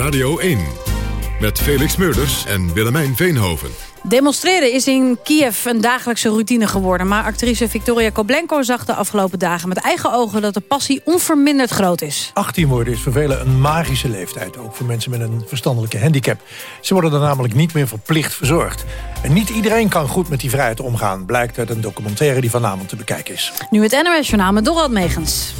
Radio 1. Met Felix Meurders en Willemijn Veenhoven. Demonstreren is in Kiev een dagelijkse routine geworden. Maar actrice Victoria Koblenko zag de afgelopen dagen met eigen ogen... dat de passie onverminderd groot is. 18 worden is voor velen een magische leeftijd. Ook voor mensen met een verstandelijke handicap. Ze worden er namelijk niet meer verplicht verzorgd. En niet iedereen kan goed met die vrijheid omgaan. Blijkt uit een documentaire die vanavond te bekijken is. Nu het NOS Journaal met Dorald Megens.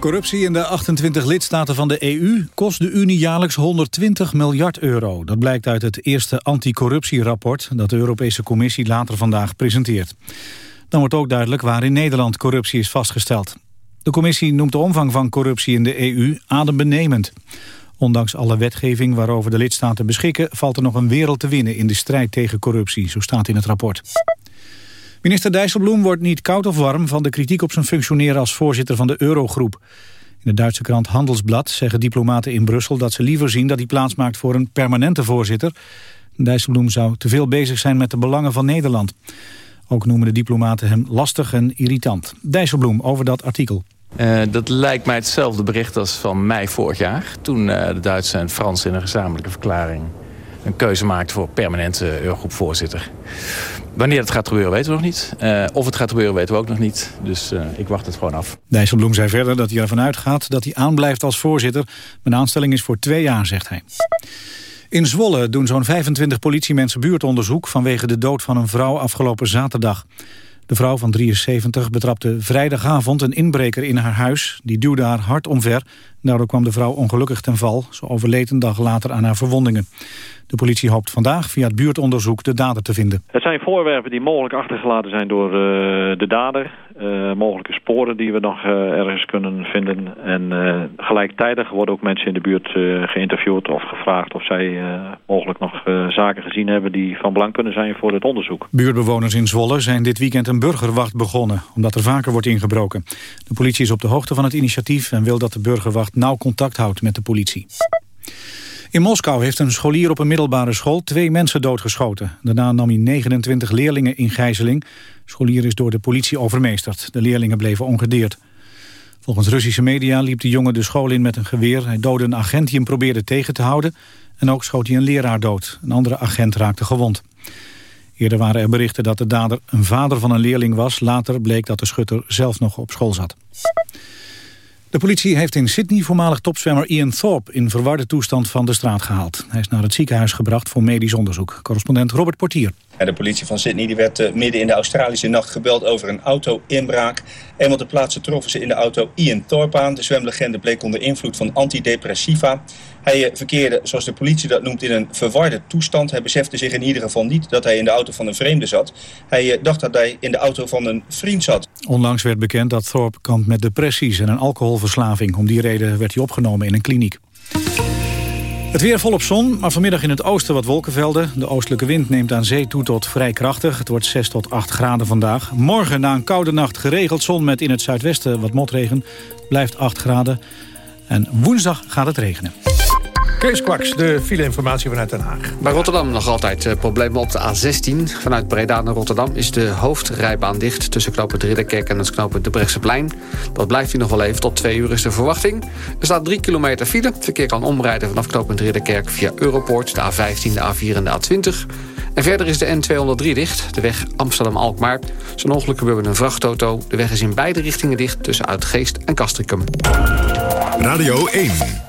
Corruptie in de 28 lidstaten van de EU kost de Unie jaarlijks 120 miljard euro. Dat blijkt uit het eerste anticorruptierapport dat de Europese Commissie later vandaag presenteert. Dan wordt ook duidelijk waar in Nederland corruptie is vastgesteld. De commissie noemt de omvang van corruptie in de EU adembenemend. Ondanks alle wetgeving waarover de lidstaten beschikken... valt er nog een wereld te winnen in de strijd tegen corruptie, zo staat in het rapport. Minister Dijsselbloem wordt niet koud of warm van de kritiek op zijn functioneren als voorzitter van de Eurogroep. In de Duitse krant Handelsblad zeggen diplomaten in Brussel dat ze liever zien dat hij plaatsmaakt voor een permanente voorzitter. Dijsselbloem zou te veel bezig zijn met de belangen van Nederland. Ook noemen de diplomaten hem lastig en irritant. Dijsselbloem over dat artikel. Uh, dat lijkt mij hetzelfde bericht als van mei vorig jaar. Toen uh, de Duitsers en Fransen in een gezamenlijke verklaring... een keuze maakten voor permanente Eurogroepvoorzitter. Wanneer het gaat gebeuren weten we nog niet. Uh, of het gaat gebeuren weten we ook nog niet. Dus uh, ik wacht het gewoon af. Dijsselbloem zei verder dat hij ervan uitgaat dat hij aanblijft als voorzitter. Mijn aanstelling is voor twee jaar, zegt hij. In Zwolle doen zo'n 25 politiemensen buurtonderzoek... vanwege de dood van een vrouw afgelopen zaterdag. De vrouw van 73 betrapte vrijdagavond een inbreker in haar huis. Die duwde haar hard omver. Daardoor kwam de vrouw ongelukkig ten val. Ze overleed een dag later aan haar verwondingen. De politie hoopt vandaag via het buurtonderzoek de dader te vinden. Het zijn voorwerpen die mogelijk achtergelaten zijn door uh, de dader. Uh, mogelijke sporen die we nog uh, ergens kunnen vinden. En gelijktijdig worden ook mensen in de buurt geïnterviewd of gevraagd... of zij mogelijk nog zaken gezien hebben die van belang kunnen zijn voor het onderzoek. Buurtbewoners in Zwolle zijn dit weekend een burgerwacht begonnen... omdat er vaker wordt ingebroken. De politie is op de hoogte van het initiatief... en wil dat de burgerwacht nauw contact houdt met de politie. In Moskou heeft een scholier op een middelbare school twee mensen doodgeschoten. Daarna nam hij 29 leerlingen in gijzeling. De scholier is door de politie overmeesterd. De leerlingen bleven ongedeerd. Volgens Russische media liep de jongen de school in met een geweer. Hij doodde een agent die hem probeerde tegen te houden. En ook schoot hij een leraar dood. Een andere agent raakte gewond. Eerder waren er berichten dat de dader een vader van een leerling was. Later bleek dat de schutter zelf nog op school zat. De politie heeft in Sydney voormalig topzwemmer Ian Thorpe... in verwarde toestand van de straat gehaald. Hij is naar het ziekenhuis gebracht voor medisch onderzoek. Correspondent Robert Portier. de politie van Sydney die werd uh, midden in de Australische nacht gebeld over een auto-inbraak. Eenmaal te plaatsen troffen ze in de auto Ian Thorpe aan. De zwemlegende bleek onder invloed van antidepressiva. Hij uh, verkeerde, zoals de politie dat noemt, in een verwarde toestand. Hij besefte zich in ieder geval niet dat hij in de auto van een vreemde zat. Hij uh, dacht dat hij in de auto van een vriend zat. Onlangs werd bekend dat Thorpe kampt met depressies en een alcoholverslaving. Om die reden werd hij opgenomen in een kliniek. Het weer volop zon, maar vanmiddag in het oosten wat wolkenvelden. De oostelijke wind neemt aan zee toe tot vrij krachtig. Het wordt 6 tot 8 graden vandaag. Morgen na een koude nacht geregeld zon met in het zuidwesten wat motregen. Blijft 8 graden. En woensdag gaat het regenen. Kees Kwaks, de file-informatie vanuit Den Haag. Bij Rotterdam nog altijd uh, problemen op de A16. Vanuit Breda naar Rotterdam is de hoofdrijbaan dicht... tussen knooppunt Ridderkerk en het knooppunt de Brechtseplein. Dat blijft hier nog wel even. Tot twee uur is de verwachting. Er staat drie kilometer file. Het verkeer kan omrijden vanaf knooppunt Ridderkerk via Europoort... de A15, de A4 en de A20. En verder is de N203 dicht, de weg Amsterdam-Alkmaar. Zo'n ongeluk gebeurde met een vrachtauto. De weg is in beide richtingen dicht tussen Uitgeest en Castricum. Radio 1.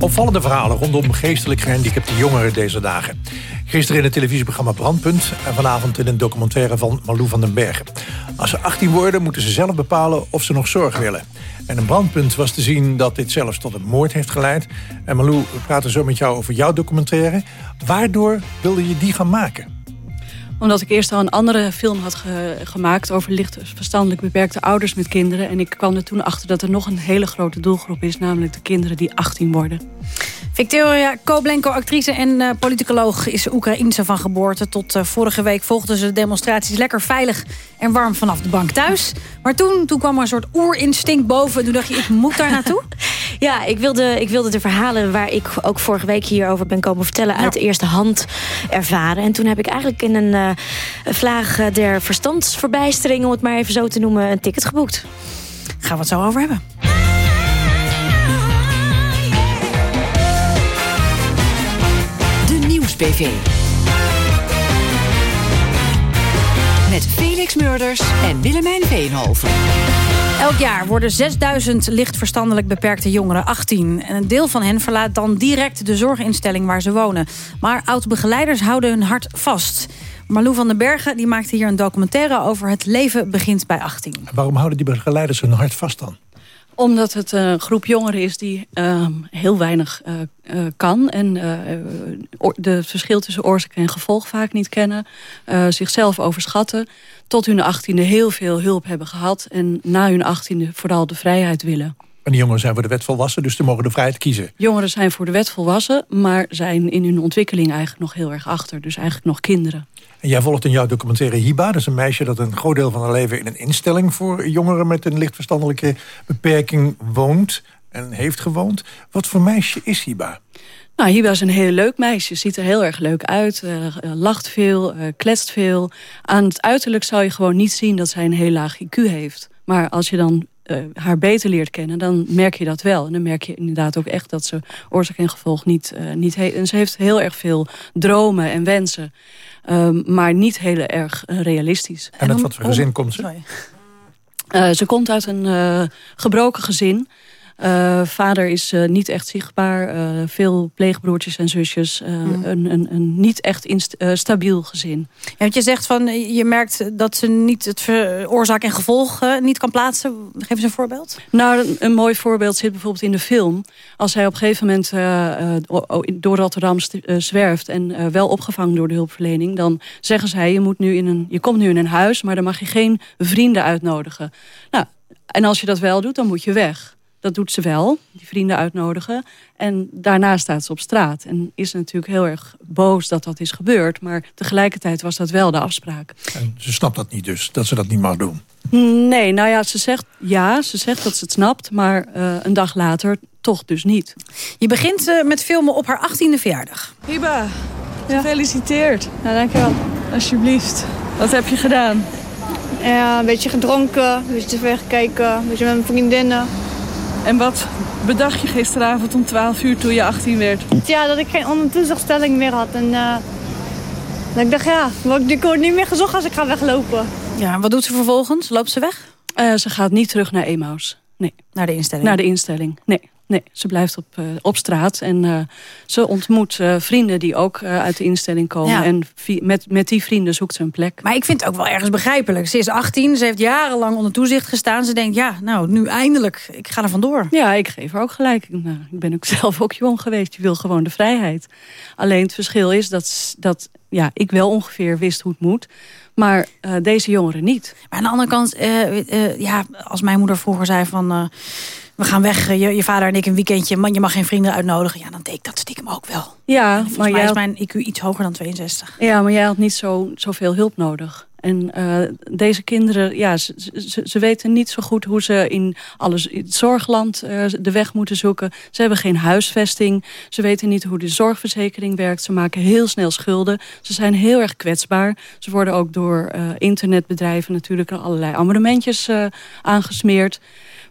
Opvallende verhalen rondom geestelijk gehandicapte jongeren deze dagen. Gisteren in het televisieprogramma Brandpunt... en vanavond in een documentaire van Malou van den Bergen. Als ze 18 worden, moeten ze zelf bepalen of ze nog zorg willen. En een brandpunt was te zien dat dit zelfs tot een moord heeft geleid. En Malou, we praten zo met jou over jouw documentaire. Waardoor wilde je die gaan maken? Omdat ik eerst al een andere film had ge gemaakt... over licht verstandelijk beperkte ouders met kinderen. En ik kwam er toen achter dat er nog een hele grote doelgroep is... namelijk de kinderen die 18 worden. Victoria Koblenko, actrice en uh, politicoloog, is Oekraïense van geboorte. Tot uh, vorige week volgden ze de demonstraties lekker veilig en warm vanaf de bank thuis. Maar toen, toen kwam er een soort oerinstinct boven. Toen dacht je, ik moet daar naartoe. ja, ik wilde, ik wilde de verhalen waar ik ook vorige week hierover ben komen vertellen... uit de eerste hand ervaren. En toen heb ik eigenlijk in een uh, eh, vlaag eh, der verstandsverbijstering, om het maar even zo te noemen, een ticket geboekt. Gaan we het zo over hebben. De Nieuwsbv. Met Felix Murders en Willemijn Veenhoven. Elk jaar worden 6000 licht verstandelijk beperkte jongeren 18. En een deel van hen verlaat dan direct de zorginstelling waar ze wonen. Maar oud-begeleiders houden hun hart vast. Marlou van den Bergen die maakte hier een documentaire over het leven begint bij 18. Waarom houden die begeleiders hun hart vast dan? Omdat het een groep jongeren is die uh, heel weinig uh, uh, kan. En de verschil tussen oorzaak en gevolg vaak niet kennen. zichzelf overschatten. Tot hun achttiende heel veel hulp hebben gehad. En na hun achttiende vooral de vrijheid willen. En die jongeren zijn voor de wet volwassen, dus ze mogen de vrijheid kiezen. Jongeren zijn voor de wet volwassen, maar zijn in hun ontwikkeling eigenlijk nog heel erg achter. Dus eigenlijk nog kinderen. En jij volgt in jouw documentaire Hiba. Dat is een meisje dat een groot deel van haar leven in een instelling... voor jongeren met een lichtverstandelijke beperking woont en heeft gewoond. Wat voor meisje is Hiba? Nou, Hiba is een heel leuk meisje. Ziet er heel erg leuk uit. Uh, lacht veel, uh, kletst veel. Aan het uiterlijk zou je gewoon niet zien dat zij een heel laag IQ heeft. Maar als je dan uh, haar beter leert kennen, dan merk je dat wel. En dan merk je inderdaad ook echt dat ze oorzaak en gevolg niet, niet heeft. En ze heeft heel erg veel dromen en wensen. Um, maar niet heel erg uh, realistisch. En uit wat voor gezin komt ze? Uh, ze komt uit een gebroken gezin. Uh, vader is uh, niet echt zichtbaar. Uh, veel pleegbroertjes en zusjes. Mm. Een, een, een, niet echt stabiel gezin. Ja, want je zegt van, je merkt dat ze niet het oorzaak en gevolg niet kan plaatsen. Geef eens een voorbeeld. Nou, een, een, mooi voorbeeld zit bijvoorbeeld in de film. Als hij op een gegeven moment door Rotterdam zwerft... en wel opgevangen door de hulpverlening... dan zeggen zij, je, moet nu in een, je komt nu in een huis... maar dan mag je geen vrienden uitnodigen. Nou, en als je dat wel doet, dan moet je weg. Dat doet ze wel, die vrienden uitnodigen. En daarna staat ze op straat. En is natuurlijk heel erg boos dat dat is gebeurd. Maar tegelijkertijd was dat wel de afspraak. En ze snapt dat niet dus, dat ze dat niet mag doen? Nee, nou ja, ze zegt, ja, ze zegt dat ze het snapt. Maar uh, een dag later toch dus niet. Je begint uh, met filmen op haar 18e verjaardag. Hiba, gefeliciteerd. Nou, dankjewel. Alsjeblieft. Wat heb je gedaan? Ja, een beetje gedronken, een beetje te ver gekeken, een beetje met mijn vriendinnen. En wat bedacht je gisteravond om 12 uur toen je 18 werd? Ja, dat ik geen ondertoezichtstelling meer had. En uh, dat ik dacht, ja, ik word niet meer gezocht als ik ga weglopen. Ja, wat doet ze vervolgens? Loopt ze weg? Uh, ze gaat niet terug naar Emaus. Nee. Naar de instelling? Naar de instelling, nee. Nee, ze blijft op, uh, op straat. En uh, ze ontmoet uh, vrienden die ook uit de instelling komen. Ja. En met, met die vrienden zoekt ze een plek. Maar ik vind het ook wel ergens begrijpelijk. Ze is 18, ze heeft jarenlang onder toezicht gestaan. Ze denkt, ja, nou, nu eindelijk, ik ga er vandoor. Ja, ik geef haar ook gelijk. Nou, ik ben ook zelf ook jong geweest. Je wil gewoon de vrijheid. Alleen het verschil is dat, dat ja, ik wel ongeveer wist hoe het moet. Maar uh, deze jongeren niet. Maar aan de andere kant, uh, uh, ja, als mijn moeder vroeger zei van... we gaan weg, je, je, vader en ik een weekendje... man, je mag geen vrienden uitnodigen. Ja, dan deed ik dat stiekem ook wel. Ja, volgens maar mij is mijn IQ iets hoger dan 62. Ja, maar jij had niet zo, zoveel hulp nodig. En uh, deze kinderen, ja, ze, ze, ze, weten niet zo goed hoe ze in alles in het zorgland uh, de weg moeten zoeken. Ze hebben geen huisvesting. Ze weten niet hoe de zorgverzekering werkt. Ze maken heel snel schulden. Ze zijn heel erg kwetsbaar. Ze worden ook door uh, internetbedrijven natuurlijk allerlei abonnementjes aangesmeerd.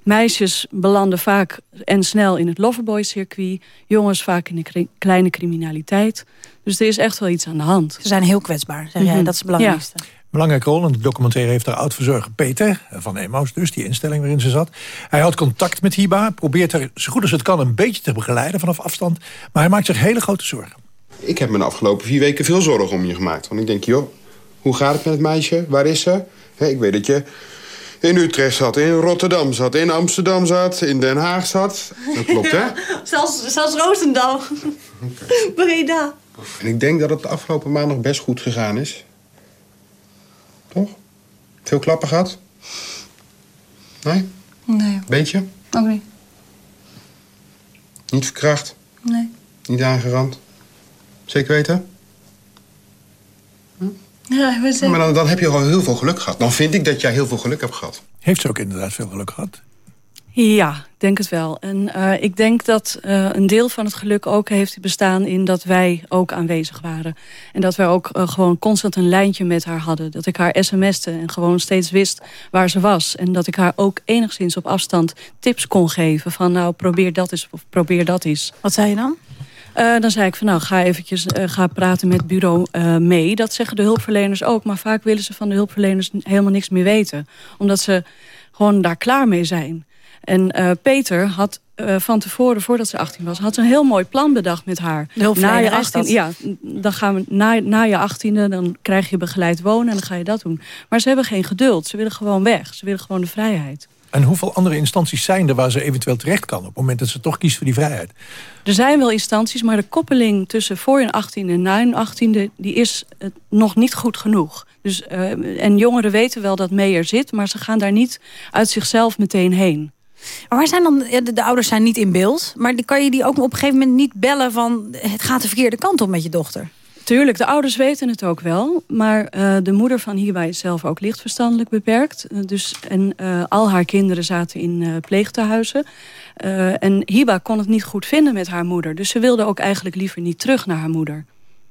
Meisjes belanden vaak en snel in het loverboy-circuit. Jongens vaak in de kleine criminaliteit. Dus er is echt wel iets aan de hand. Ze zijn heel kwetsbaar, zeg jij. Mm -hmm. Dat is het belangrijkste. Ja. Belangrijke rol in de documentaire heeft haar oud-verzorger Peter... van Emaus dus, die instelling waarin ze zat. Hij houdt contact met Hiba, probeert haar zo goed als het kan... een beetje te begeleiden vanaf afstand. Maar hij maakt zich hele grote zorgen. Ik heb me de afgelopen vier weken veel zorgen om je gemaakt. Want ik denk, joh, hoe gaat het met het meisje? Waar is ze? He, ik weet dat je in Utrecht zat, in Rotterdam zat, in Amsterdam zat, in Den Haag zat. Dat klopt, hè? zelfs, zelfs Roosendaal. Okay. Breda. En ik denk dat het de afgelopen maand nog best goed gegaan is. Toch? Veel klappen gehad? Nee? Nee. Beetje? Ook niet. Niet verkracht? Nee. Niet aangerand? Zeker weten? Ja, we zijn... Maar dan, dan heb je al heel veel geluk gehad. Dan vind ik dat jij heel veel geluk hebt gehad. Heeft ze ook inderdaad veel geluk gehad? Ja, ik denk het wel. En uh, ik denk dat uh, een deel van het geluk ook heeft bestaan in dat wij ook aanwezig waren. En dat wij ook uh, gewoon constant een lijntje met haar hadden. Dat ik haar sms'te en gewoon steeds wist waar ze was. En dat ik haar ook enigszins op afstand tips kon geven. Van nou, probeer dat eens of probeer dat eens. Wat zei je dan? Uh, dan zei ik van nou, ga eventjes uh, ga praten met bureau uh, mee. Dat zeggen de hulpverleners ook. Maar vaak willen ze van de hulpverleners helemaal niks meer weten. Omdat ze gewoon daar klaar mee zijn. En Peter had van tevoren, voordat ze 18 was... had een heel mooi plan bedacht met haar. Na je 18, ja, dan gaan we na, na je 18e, dan krijg je begeleid wonen en dan ga je dat doen. Maar ze hebben geen geduld. Ze willen gewoon weg. Ze willen gewoon de vrijheid. En hoeveel andere instanties zijn er waar ze eventueel terecht kan... op het moment dat ze toch kiest voor die vrijheid? Er zijn wel instanties, maar de koppeling tussen voor je 18e en na je 18e... die is nog niet goed genoeg. Dus, uh, en jongeren weten wel dat mee er zit... maar ze gaan daar niet uit zichzelf meteen heen. Maar waar zijn dan, de, de, ouders zijn niet in beeld... maar kan je die ook op een gegeven moment niet bellen van... het gaat de verkeerde kant op met je dochter? Tuurlijk, de ouders weten het ook wel. Maar uh, de moeder van Hiba is zelf ook lichtverstandelijk beperkt. Uh, dus, en uh, al haar kinderen zaten in pleegtehuizen. en Hiba kon het niet goed vinden met haar moeder. Dus ze wilde ook eigenlijk liever niet terug naar haar moeder.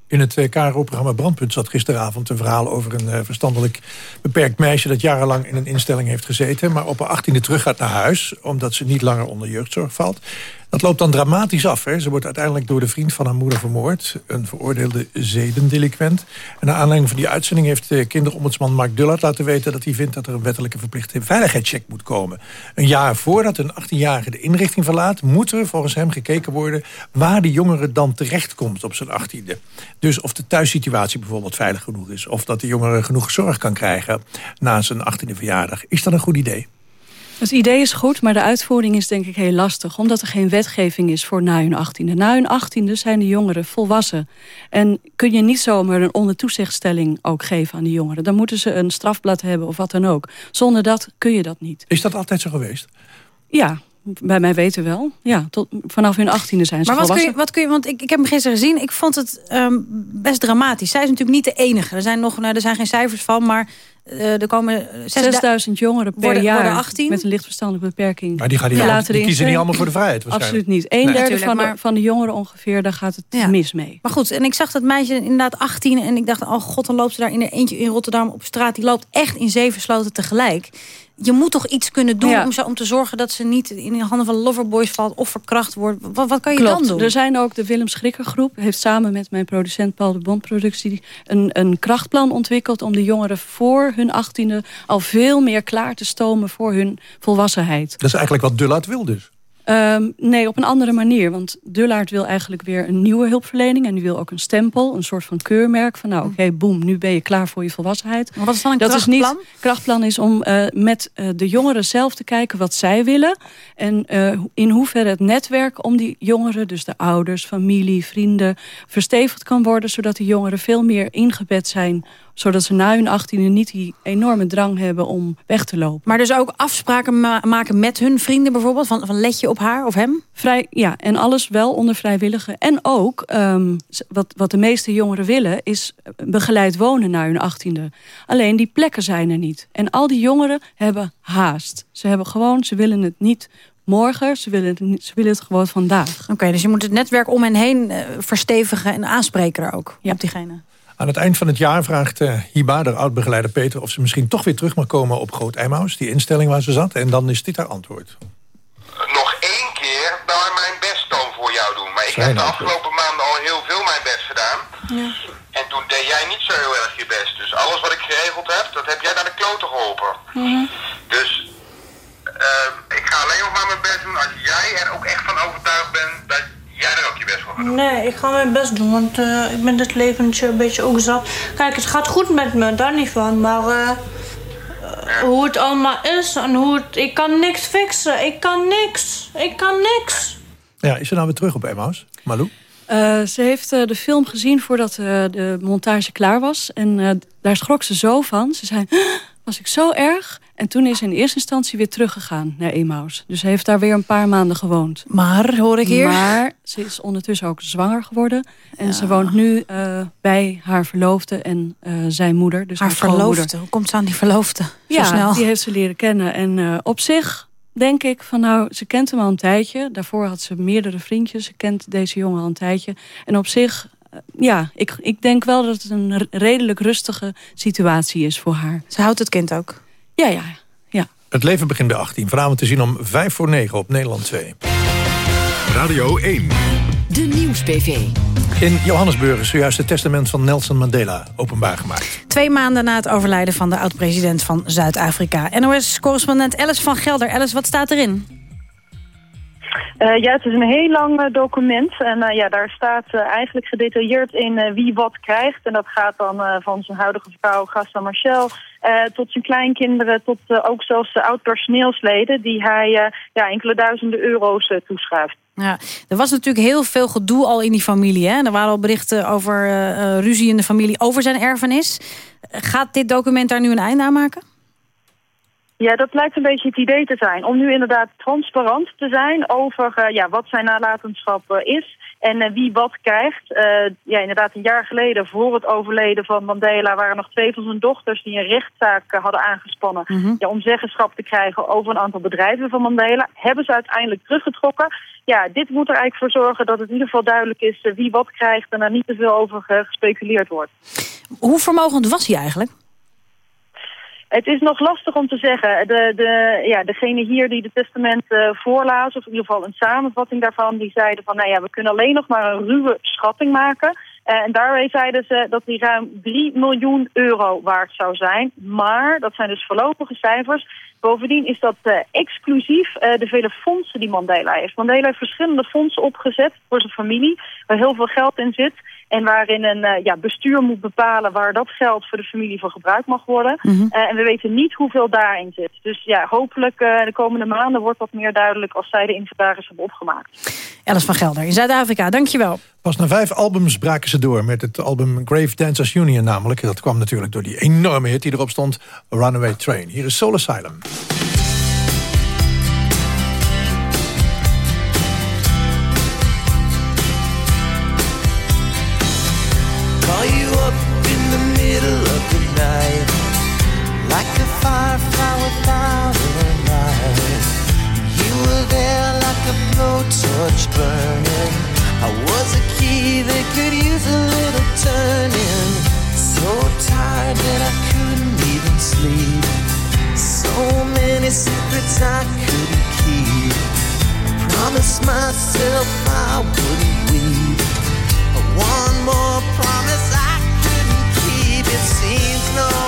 In het KRO-programma Brandpunt zat gisteravond een verhaal over een verstandelijk beperkt meisje dat jarenlang in een instelling heeft gezeten, maar op haar achttiende terug gaat naar huis, omdat ze niet langer onder jeugdzorg valt. Dat loopt dan dramatisch af. Hè. Ze wordt uiteindelijk door de vriend van haar moeder vermoord. Een veroordeelde zedendeliquent. En naar aanleiding van die uitzending heeft de kinderombudsman Mark Dullard laten weten... dat hij vindt dat er een wettelijke verplichte veiligheidscheck moet komen. Een jaar voordat een 18-jarige de inrichting verlaat... moet er volgens hem gekeken worden waar de jongere dan terechtkomt op zijn 18e. Dus of de thuissituatie bijvoorbeeld veilig genoeg is. Of dat de jongere genoeg zorg kan krijgen na zijn 18e verjaardag. Is dat een goed idee? Het idee is goed, maar de uitvoering is denk ik heel lastig. Omdat er geen wetgeving is voor na hun achttiende. Na hun achttiende zijn de jongeren volwassen. En kun je niet zomaar een ondertoezichtstelling ook geven aan de jongeren. Dan moeten ze een strafblad hebben of wat dan ook. Zonder dat kun je dat niet. Is dat altijd zo geweest? Ja, bij mij weten wel. Ja, tot, vanaf hun achttiende zijn ze maar wat kun, je, wat kun je, want ik, ik heb hem gisteren gezien. Ik vond het um, best dramatisch. Zij is natuurlijk niet de enige. Er zijn, nog, nou, er zijn geen cijfers van, maar uh, er komen 6000 jongeren per worden, jaar worden 18. met een lichtverstandelijke beperking. Maar die, gaan die, ja. die kiezen niet allemaal voor de vrijheid Absoluut niet. Een nee. derde van, de, van de jongeren ongeveer, daar gaat het ja. mis mee. Maar goed, en ik zag dat meisje inderdaad 18 en ik dacht, oh god, dan loopt ze daar in eentje in Rotterdam op straat. Die loopt echt in zeven sloten tegelijk je moet toch iets kunnen doen om, zo, om te zorgen dat ze niet in de handen van loverboys valt of verkracht wordt. Wat, wat kan je Klopt. dan doen? Er zijn ook de Willem Schrikker groep, heeft samen met mijn producent Paul de Bond productie een, een krachtplan ontwikkeld om de jongeren voor hun achttiende al veel meer klaar te stomen voor hun volwassenheid. Dat is eigenlijk wat Dullard wil dus. Um, nee, op een andere manier. Want Dullaert wil eigenlijk weer een nieuwe hulpverlening. En die wil ook een stempel, een soort van keurmerk. Van nou, oké, okay, boem, nu ben je klaar voor je volwassenheid. Maar wat is dan een dat krachtplan? Is niet, krachtplan is om uh, met uh, de jongeren zelf te kijken wat zij willen. En uh, in hoeverre het netwerk om die jongeren, dus de ouders, familie, vrienden... verstevigd kan worden, zodat die jongeren veel meer ingebed zijn zodat ze na hun achttiende niet die enorme drang hebben om weg te lopen. Maar dus ook afspraken ma maken met hun vrienden bijvoorbeeld? Van, van let je op haar of hem? Vrij, ja, en alles wel onder vrijwillige. En ook, um, wat, wat de meeste jongeren willen... is begeleid wonen na hun achttiende. Alleen die plekken zijn er niet. En al die jongeren hebben haast. Ze hebben gewoon, ze willen het niet morgen. Ze willen het, niet, ze willen het gewoon vandaag. Oké, okay, dus je moet het netwerk om hen heen uh, verstevigen en aanspreken er ook ja. op diegene. Aan het eind van het jaar vraagt uh, Hiba, de oud-begeleider Peter... of ze misschien toch weer terug mag komen op Groot Eimhaus, die instelling waar ze zat. En dan is dit haar antwoord. Nog één keer dan mijn best toon voor jou doen. Maar ik Zijn heb de afgelopen maanden al heel veel mijn best gedaan. Ja. En toen deed jij niet zo heel erg je best. Dus alles wat ik geregeld heb, dat heb jij naar de kloten geholpen. Mm -hmm. Dus uh, ik ga alleen nog maar mijn best doen als jij er ook echt van overtuigd bent... dat jij er ook je best voor gaat doen. Nee, ik ga mijn best doen, want uh, ik ben dit leventje een beetje ook zat. Kijk, het gaat goed met me, daar niet van. Maar uh, ja. hoe het allemaal is en hoe het... Ik kan niks fixen, ik kan niks. Ik kan niks. Ja, is ze nou weer terug op Emmaus, Malou? Uh, ze heeft uh, de film gezien voordat uh, de montage klaar was. En daar schrok ze zo van. Ze zei, was ik zo erg? En toen is ze in eerste instantie weer teruggegaan naar Emaus. Dus ze heeft daar weer een paar maanden gewoond. Maar, hoor ik hier... Maar ze is ondertussen ook zwanger geworden. En ja. ze woont nu uh, bij haar verloofde en uh, zijn moeder. Dus haar, haar verloofde? Hoe komt ze aan die verloofde? Ja, Zo snel. die heeft ze leren kennen. En uh, op zich denk ik van nou, ze kent hem al een tijdje. Daarvoor had ze meerdere vriendjes. Ze kent deze jongen al een tijdje. En op zich ja, ik, ik denk wel dat het een redelijk rustige situatie is voor haar. Ze houdt het kind ook? Ja, ja, ja. Het leven begint bij 18. Vanavond te zien om 5 voor 9 op Nederland 2. Radio 1. De Nieuws-PV. In Johannesburg is zojuist het testament van Nelson Mandela openbaar gemaakt. Twee maanden na het overlijden van de oud-president van Zuid-Afrika. NOS-correspondent Alice van Gelder. Alice, wat staat erin? Uh, ja, het is een heel lang uh, document. En uh, ja, daar staat eigenlijk gedetailleerd in wie wat krijgt. En dat gaat dan van zijn huidige vrouw Gasta Marcel... tot zijn kleinkinderen, tot ook zelfs de oud-personeelsleden... die hij ja, enkele duizenden euro's toeschuift. Ja, er was natuurlijk heel veel gedoe al in die familie. Hè? Er waren al berichten over ruzie in de familie over zijn erfenis. Gaat dit document daar nu een einde aan maken? Ja, dat lijkt een beetje het idee te zijn. Om nu inderdaad transparant te zijn over uh, ja, wat zijn nalatenschap uh, is en uh, wie wat krijgt. ja, inderdaad, een jaar geleden, voor het overleden van Mandela... waren nog twee van zijn dochters die een rechtszaak hadden aangespannen... Mm ja, om zeggenschap te krijgen over een aantal bedrijven van Mandela. Hebben ze uiteindelijk teruggetrokken. Ja, dit moet er eigenlijk voor zorgen dat het in ieder geval duidelijk is... wie wat krijgt en daar niet te veel over gespeculeerd wordt. Hoe vermogend was hij eigenlijk? Het is nog lastig om te zeggen. De, de, ja, degene hier die de testament uh, voorlaat, of in ieder geval een samenvatting daarvan, die zeiden van, nou ja, we kunnen alleen nog maar een ruwe schatting maken. Uh, en daarbij zeiden ze dat die ruim 3 miljoen euro waard zou zijn. Maar, dat zijn dus voorlopige cijfers. Bovendien is dat uh, exclusief de vele fondsen die Mandela heeft. Mandela heeft verschillende fondsen opgezet voor zijn familie, waar heel veel geld in zit. En waarin een uh, ja, bestuur moet bepalen waar dat geld voor de familie voor gebruikt mag worden. Mm -hmm. uh, en we weten niet hoeveel daarin zit. Dus ja, hopelijk uh, de komende maanden wordt dat meer duidelijk als zij de inventaris hebben opgemaakt. Alice van Gelder in Zuid-Afrika, dankjewel. Pas na vijf albums braken ze door met het album Grave Dancers Union namelijk. Dat kwam natuurlijk door die enorme hit die erop stond, Runaway Train. Hier is Soul Asylum. Many secrets I couldn't keep I promised myself I wouldn't weep one more promise I couldn't keep. It seems no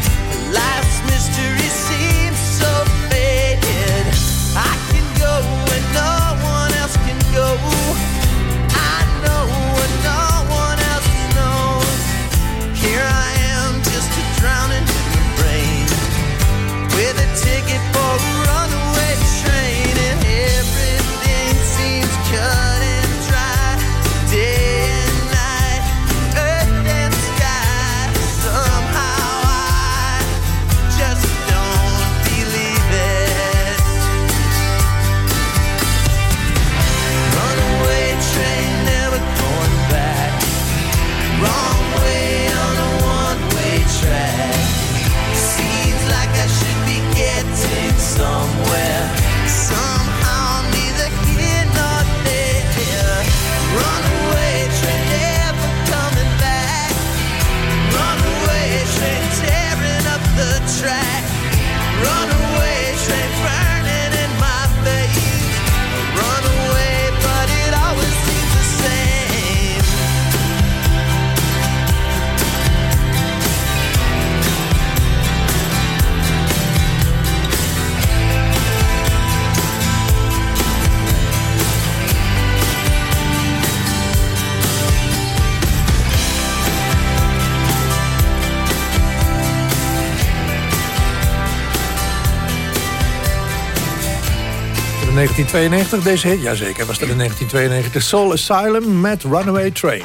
1992 deze hit? Jazeker, was dat in 1992. Soul Asylum met Runaway Train.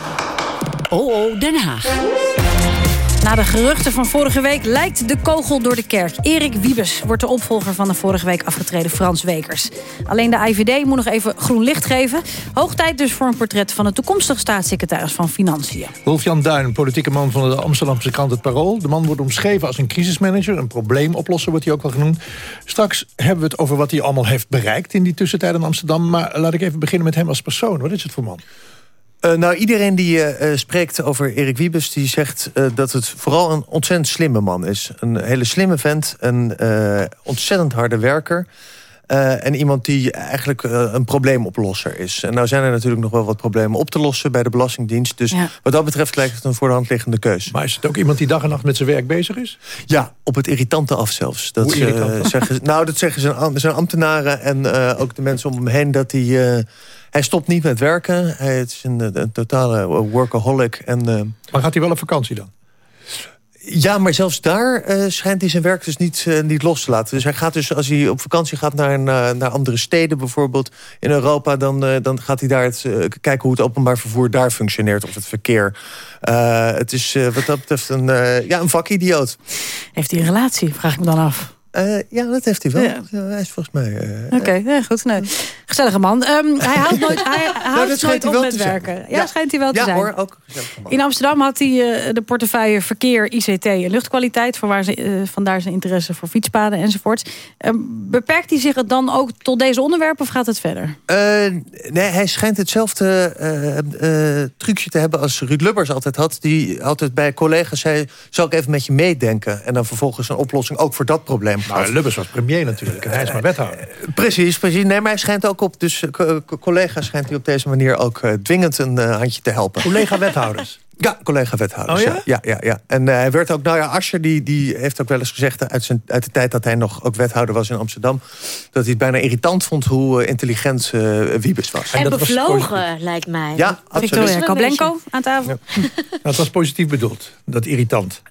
Oh, oh, Den Haag. Na de geruchten van vorige week lijkt de kogel door de kerk. Erik Wiebes wordt de opvolger van de vorige week afgetreden Frans Wekers. Alleen de IVD moet nog even groen licht geven. Hoog tijd dus voor een portret van de toekomstige staatssecretaris van Financiën. Wolf-Jan Duin, politieke man van de Amsterdamse krant Het Parool. De man wordt omschreven als een crisismanager, een probleemoplosser wordt hij ook wel genoemd. Straks hebben we het over wat hij allemaal heeft bereikt in die tussentijd in Amsterdam. Maar laat ik even beginnen met hem als persoon. Wat is het voor man? Uh, nou, iedereen die uh, spreekt over Erik Wiebes... die zegt dat het vooral een ontzettend slimme man is. Een hele slimme vent, een ontzettend harde werker... en iemand die eigenlijk een probleemoplosser is. En nou zijn er natuurlijk nog wel wat problemen op te lossen... bij de Belastingdienst. Dus ja. wat dat betreft lijkt het een voor de hand liggende keus. Maar is het ook iemand die dag en nacht met zijn werk bezig is? Ja, op het irritante af zelfs. Dat zeggen, nou, dat zeggen zijn, zijn ambtenaren en ook de mensen om hem heen... dat hij hij stopt niet met werken. Hij is een, een totale workaholic. En, uh, maar gaat hij wel op vakantie dan? Ja, maar zelfs daar uh, schijnt hij zijn werk dus niet, uh, niet los te laten. Dus hij gaat dus, als hij op vakantie gaat naar, naar, naar andere steden... bijvoorbeeld in Europa... dan, uh, dan gaat hij daar het, kijken hoe het openbaar vervoer daar functioneert... of het verkeer. het is wat dat betreft een, ja, een vakidioot. Heeft hij een relatie, vraag ik me dan af. Uh, ja, dat heeft hij wel. Ja. hij is volgens mij... Uh, Oké, okay, ja, goed. Nee. Gezellige man. Um, hij houdt nooit, hij, hij houdt nooit op met werken. Ja, ja, schijnt hij wel te ja, zijn. Hoor, ook In Amsterdam had hij uh, de portefeuille verkeer, ICT en luchtkwaliteit. Voor waar ze, vandaar zijn interesse voor fietspaden enzovoort. Um, beperkt hij zich het dan ook tot deze onderwerpen of gaat het verder? nee, hij schijnt hetzelfde trucje te hebben als Ruud Lubbers altijd had. Die altijd bij collega's zei, zal ik even met je meedenken? En dan vervolgens een oplossing ook voor dat probleem maar Lubbers was premier natuurlijk en hij is maar wethouder. Precies, precies. Nee, maar hij schijnt ook op... Dus collega schijnt hij op deze manier ook dwingend een handje te helpen. Collega-wethouders? Ja, collega-wethouders. Oh ja? ja? Ja, ja, En uh, hij werd ook, nou ja, Ascher die, die heeft ook wel eens gezegd... Uit, zijn, uit de tijd dat hij nog ook wethouder was in Amsterdam... dat hij het bijna irritant vond hoe uh, intelligent uh, Wiebes was. En, en dat bevlogen, was... lijkt mij. Ja, Victoria Kablenko aan tafel. Ja. dat was positief bedoeld, dat irritant.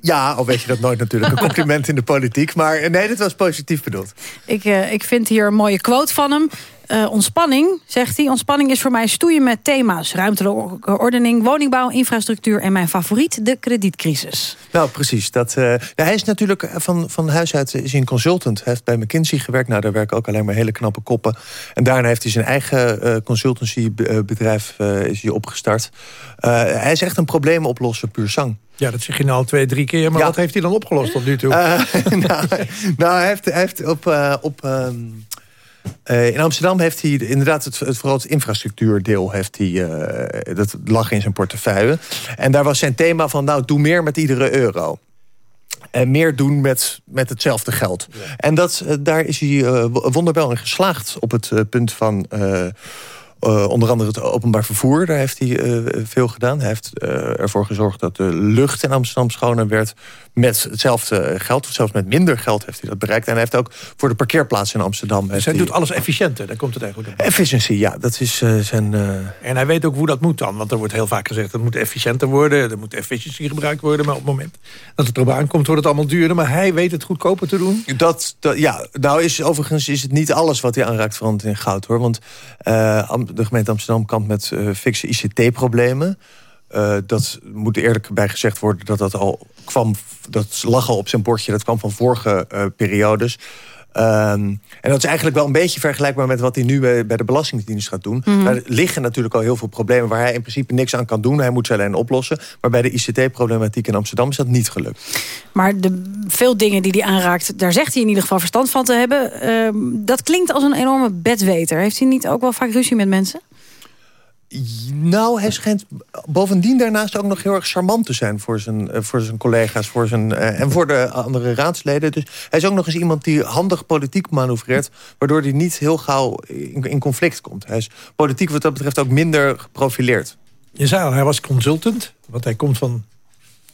ja, al weet je dat nooit natuurlijk. Een compliment in de politiek. Maar nee, dat was positief bedoeld. Ik, ik vind hier een mooie quote van hem. Uh, ontspanning, zegt hij. Ontspanning is voor mij stoeien met thema's. Ruimtelijke ordening, woningbouw, infrastructuur... en mijn favoriet, de kredietcrisis. Nou, precies. Dat, uh, ja, hij is natuurlijk van, van huis uit is hij een consultant. Hij heeft bij McKinsey gewerkt. Nou, daar werken ook alleen maar hele knappe koppen. En daarna heeft hij zijn eigen uh, consultancybedrijf is hij opgestart. hij is echt een probleemoplosser puur zang. Ja, dat zeg je nou al twee, drie keer. Maar ja. wat heeft hij dan opgelost tot nu toe? nou, nou, hij heeft, hij heeft op... op um, uh, in Amsterdam heeft hij inderdaad het, het vooral het infrastructuurdeel heeft hij, uh, dat lag in zijn portefeuille. En daar was zijn thema van, nou, doe meer met iedere euro. En meer doen met, met hetzelfde geld. Ja. En dat, uh, daar is hij wonderwel in geslaagd op het punt van... Uh, onder andere het openbaar vervoer, daar heeft hij uh, veel gedaan. Hij heeft uh, ervoor gezorgd dat de lucht in Amsterdam schoner werd... met hetzelfde geld, of zelfs met minder geld heeft hij dat bereikt. En hij heeft ook voor de parkeerplaatsen in Amsterdam... Dus hij doet alles efficiënter, daar komt het eigenlijk op. Efficiency, ja, dat is zijn... En hij weet ook hoe dat moet dan, want er wordt heel vaak gezegd... het moet efficiënter worden, er moet efficiëntie gebruikt worden... maar op het moment dat het erop aankomt, wordt het allemaal duurder... maar hij weet het goedkoper te doen. Dat, dat ja, nou is overigens is het niet alles wat hij aanraakt veranderd in goud, hoor. Want de gemeente Amsterdam kampt met uh, fikse ICT-problemen. Uh, dat moet eerlijk bij gezegd worden dat dat al kwam... dat lag al op zijn bordje, dat kwam van vorige uh, periodes... Um, en dat is eigenlijk wel een beetje vergelijkbaar met wat hij nu bij, bij de Belastingdienst gaat doen. Mm. Daar liggen natuurlijk al heel veel problemen waar hij in principe niks aan kan doen. Hij moet ze alleen oplossen. Maar bij de ICT-problematiek in Amsterdam is dat niet gelukt. Maar de, veel dingen die hij aanraakt, daar zegt hij in ieder geval verstand van te hebben. Uh, dat klinkt als een enorme bedweter. Heeft hij niet ook wel vaak ruzie met mensen? Nou, hij schijnt bovendien daarnaast ook nog heel erg charmant te zijn... voor zijn, voor zijn collega's voor zijn, uh, en voor de andere raadsleden. Dus hij is ook nog eens iemand die handig politiek manoeuvreert... waardoor hij niet heel gauw in, conflict komt. Hij is politiek wat dat betreft ook minder geprofileerd. Je zei hij was consultant, want hij komt van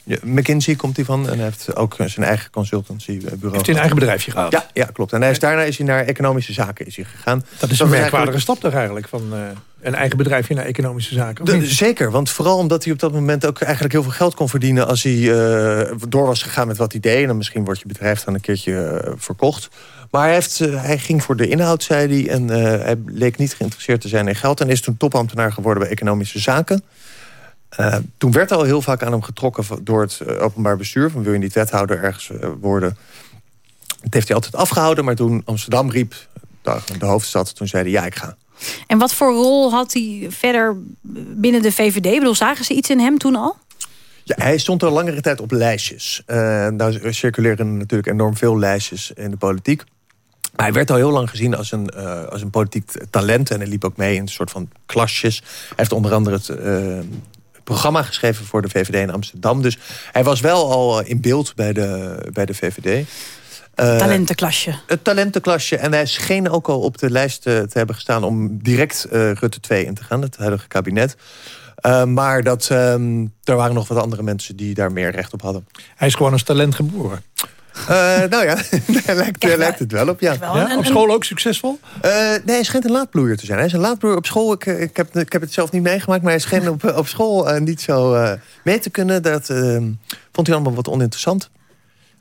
ja, McKinsey komt hij van en heeft ook zijn eigen consultancybureau. Heeft hij een eigen bedrijfje gehad? Ja, ja klopt. En hij is, daarna is hij naar economische zaken is hij gegaan. Dat is een merkwaardige stap toch eigenlijk, van uh, een eigen bedrijfje naar economische zaken? De, zeker, want vooral omdat hij op dat moment ook eigenlijk heel veel geld kon verdienen... als hij uh, door was gegaan met wat deed. En misschien wordt je bedrijf dan een keertje uh, verkocht. Maar hij, heeft, eh, hij ging voor de inhoud, zei hij. En eh, hij bleek niet geïnteresseerd te zijn in geld. En is toen topambtenaar geworden bij Economische Zaken. Uh, toen werd al heel vaak aan hem getrokken door het openbaar bestuur. Van wil je niet wethouder ergens worden? Dat heeft hij altijd afgehouden. Maar toen Amsterdam riep, de hoofdstad, toen zei hij ja, ik ga. En wat voor rol had hij verder binnen de VVD? Ik bedoel, zagen ze iets in hem toen al? Ja, hij stond al langere tijd op lijstjes. Uh, nou circuleren natuurlijk enorm veel lijstjes in de politiek. Maar hij werd al heel lang gezien als een, uh, als een politiek talent. En hij liep ook mee in een soort van klasjes. Hij heeft onder andere het uh, programma geschreven voor de VVD in Amsterdam. Dus hij was wel al in beeld bij de, bij de VVD. Uh, talentenklasje. Het talentenklasje. En hij scheen ook al op de lijst te hebben gestaan... om direct Rutte 2 in te gaan, het huidige kabinet. Uh, maar dat, uh, er waren nog wat andere mensen die daar meer recht op hadden. Hij is gewoon als talent geboren. Uh, nou ja, daar lijkt, het wel op, ja. ja op school ook succesvol? Uh, nee, hij schijnt een laadbloeier te zijn. Hij is een laadbloeier op school. Ik, ik, heb, ik heb het zelf niet meegemaakt, maar hij schijnt op, op school uh, niet zo mee te kunnen. Dat ehm, vond hij allemaal wat oninteressant.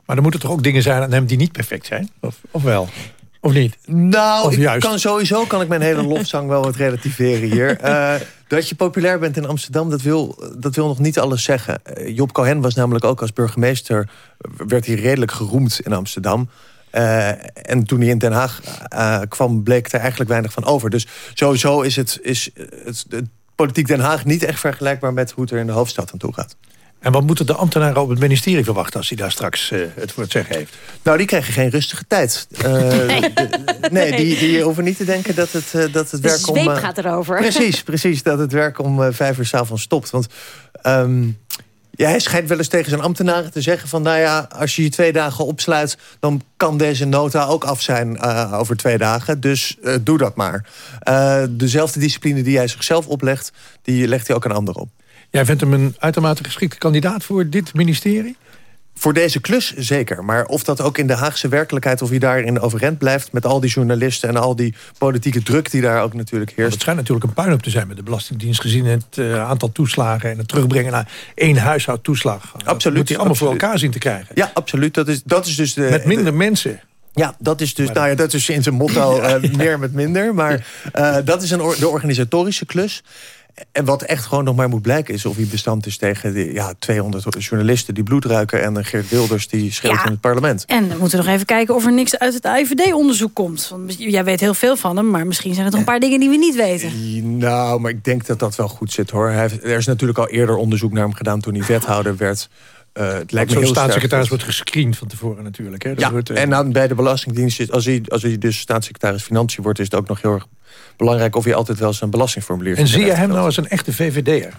Maar er moeten toch ook dingen zijn aan hem die niet perfect zijn? Of, of wel? Of niet? Nou, of ik kan sowieso kan ik mijn hele lofzang wel wat relativeren hier. Uh, dat je populair bent in Amsterdam, dat wil, dat wil nog niet alles zeggen. Uh, Job Cohen was namelijk ook als burgemeester... werd hij redelijk geroemd in Amsterdam. Uh, en toen hij in Den Haag kwam, bleek er eigenlijk weinig van over. Dus sowieso is het, is het, het politiek Den Haag niet echt vergelijkbaar... met hoe het er in de hoofdstad aan toe gaat. En wat moeten de ambtenaren op het ministerie verwachten... als hij daar straks uh, het voor het zeggen heeft? Nou, die krijgen geen rustige tijd. Uh, nee, nee die, die hoeven niet te denken dat het, uh, dat het werk om... De gaat erover. Precies, precies. Dat het werk om vijf uur s'avonds stopt. Want um, ja, hij schijnt wel eens tegen zijn ambtenaren te zeggen... van nou ja, als je je twee dagen opsluit... dan kan deze nota ook af zijn over twee dagen. Dus doe dat maar. dezelfde discipline die hij zichzelf oplegt... die legt hij ook aan anderen op. Jij vindt hem een uitermate geschikte kandidaat voor dit ministerie? Voor deze klus zeker. Maar of dat ook in de Haagse werkelijkheid... of hij daarin overeind blijft met al die journalisten... en al die politieke druk die daar ook natuurlijk heerst. Het schijnt natuurlijk een puinhoop te zijn met de Belastingdienst... gezien het uh, aantal toeslagen en het terugbrengen naar één huishoudtoeslag. Absoluut. Dat moet hij allemaal voor elkaar zien te krijgen. Ja, absoluut. Dat is, dat is dus de, met minder mensen. Ja, dat is dus, nou ja, dat is in zijn motto uh, meer met minder. Maar uh, dat is een or de organisatorische klus. En wat echt gewoon nog maar moet blijken is of hij bestand is tegen de, ja, 200 journalisten die bloed ruiken en Geert Wilders die schreeuwt in het parlement. En we moeten nog even kijken of er niks uit het IVD-onderzoek komt. Want jij weet heel veel van hem, maar misschien zijn er toch een paar dingen die we niet weten. Nou, maar ik denk dat dat wel goed zit hoor. Hij heeft, er is natuurlijk al eerder onderzoek naar hem gedaan toen hij wethouder werd. Uh, het lijkt me heel staatssecretaris wordt gescreend van tevoren natuurlijk. Hè? Dat ja, wordt, uh... en dan bij de Belastingdienst, als hij, als hij dus staatssecretaris Financiën wordt... is het ook nog heel erg belangrijk of hij altijd wel zijn belastingformulier... En zie je hem nou als een echte VVD'er?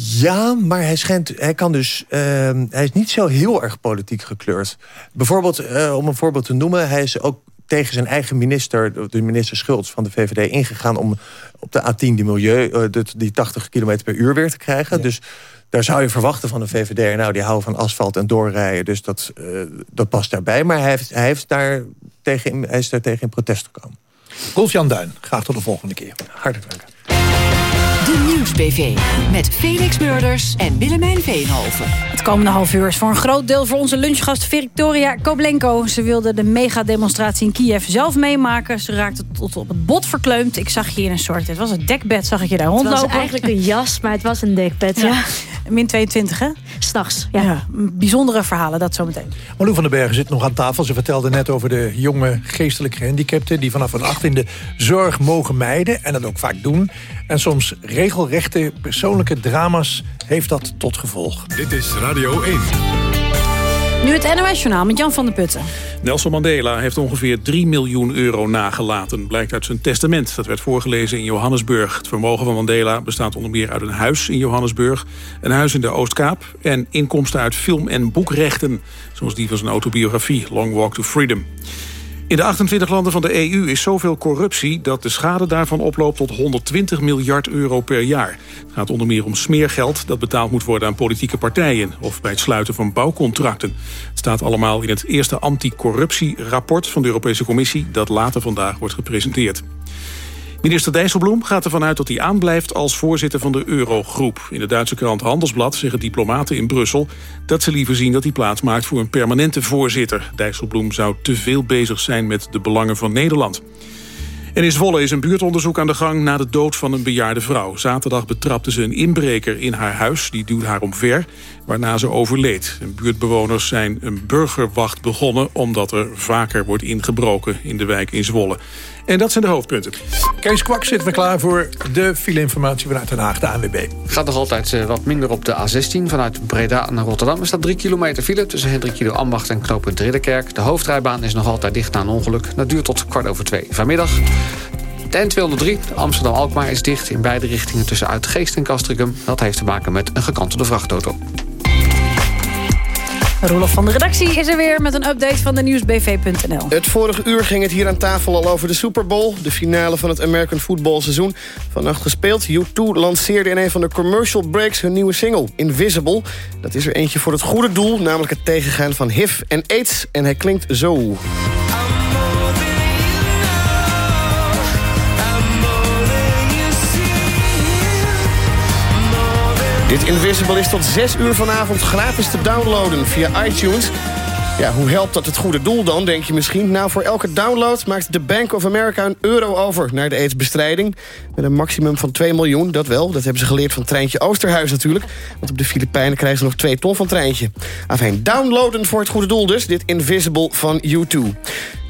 Ja, maar hij, schijnt, hij, kan dus, uh, hij is niet zo heel erg politiek gekleurd. Bijvoorbeeld, uh, om een voorbeeld te noemen... hij is ook tegen zijn eigen minister, de minister Schultz van de VVD... ingegaan om op de A10 die milieu, uh, die 80 km per uur weer te krijgen. Ja. Dus daar zou je verwachten van een VVD. Nou, die houden van asfalt en doorrijden, dus dat, uh, dat past daarbij. Maar hij, heeft, hij, heeft daar tegen, hij is daar tegen in protest gekomen. Golf-Jan Duin, graag tot de volgende keer. Hartelijk dank. Nieuws-BV met Felix Murders en Willemijn Veenhoven. Het komende half uur is voor een groot deel voor onze lunchgast Victoria Koblenko. Ze wilde de megademonstratie in Kiev zelf meemaken. Ze raakte tot op het bot verkleumd. Ik zag je in een soort, het was een dekbed, zag ik je daar rondlopen. Het was eigenlijk een jas, maar het was een dekbed, ja. ja. Min 22, hè? S'nachts, ja. ja. Bijzondere verhalen, dat zometeen. Marlou van den Bergen zit nog aan tafel. Ze vertelde net over de jonge geestelijk gehandicapten... die vanaf een acht in de zorg mogen mijden en dat ook vaak doen. En soms regelrechte persoonlijke drama's heeft dat tot gevolg. Dit is Radio 1. Nu het NOS-journaal met Jan van der Putten. Nelson Mandela heeft ongeveer 3 miljoen euro nagelaten, blijkt uit zijn testament. Dat werd voorgelezen in Johannesburg. Het vermogen van Mandela bestaat onder meer uit een huis in Johannesburg... een huis in de Oostkaap en inkomsten uit film- en boekrechten... zoals die van zijn autobiografie Long Walk to Freedom. In de 28 landen van de EU is zoveel corruptie... dat de schade daarvan oploopt tot 120 miljard euro per jaar. Het gaat onder meer om smeergeld dat betaald moet worden aan politieke partijen... of bij het sluiten van bouwcontracten. Het staat allemaal in het eerste anticorruptierapport van de Europese Commissie... dat later vandaag wordt gepresenteerd. Minister Dijsselbloem gaat ervan uit dat hij aanblijft als voorzitter van de Eurogroep. In de Duitse krant Handelsblad zeggen diplomaten in Brussel... dat ze liever zien dat hij plaatsmaakt voor een permanente voorzitter. Dijsselbloem zou te veel bezig zijn met de belangen van Nederland. En in Zwolle is een buurtonderzoek aan de gang na de dood van een bejaarde vrouw. Zaterdag betrapte ze een inbreker in haar huis. Die duwde haar omver, waarna ze overleed. Buurtbewoners zijn een burgerwacht begonnen... omdat er vaker wordt ingebroken in de wijk in Zwolle. En dat zijn de hoofdpunten. Kees Kwak zit weer klaar voor de fileinformatie vanuit Den Haag, de ANWB. Gaat nog altijd eh, wat minder op de A16 vanuit Breda naar Rotterdam. Er staat 3 kilometer file tussen Hendrik Kilo Ambacht en knooppunt Ridderkerk. De hoofdrijbaan is nog altijd dicht na een ongeluk. Dat duurt tot kwart over twee vanmiddag. De N203 Amsterdam-Alkmaar is dicht in beide richtingen tussen Uitgeest en Castricum. Dat heeft te maken met een gekantelde vrachtauto. Roelof van de redactie is er weer met een update van de nieuwsbv.nl. Het vorige uur ging het hier aan tafel al over de Super Bowl. De finale van het American Football seizoen. Vannacht gespeeld. U2 lanceerde in een van de commercial breaks hun nieuwe single, Invisible. Dat is er eentje voor het goede doel, namelijk het tegengaan van HIV en AIDS. En hij klinkt zo. Dit Invisible is tot 6 uur vanavond gratis te downloaden via iTunes. Ja, hoe helpt dat het goede doel dan, denk je misschien? Nou, voor elke download maakt de Bank of America een euro over... naar de aidsbestrijding. Met een maximum van 2 miljoen, dat wel. Dat hebben ze geleerd van Treintje Oosterhuis natuurlijk. Want op de Filipijnen krijgen ze nog 2 ton van Treintje. Afijn, downloaden voor het goede doel dus. Dit Invisible van U2.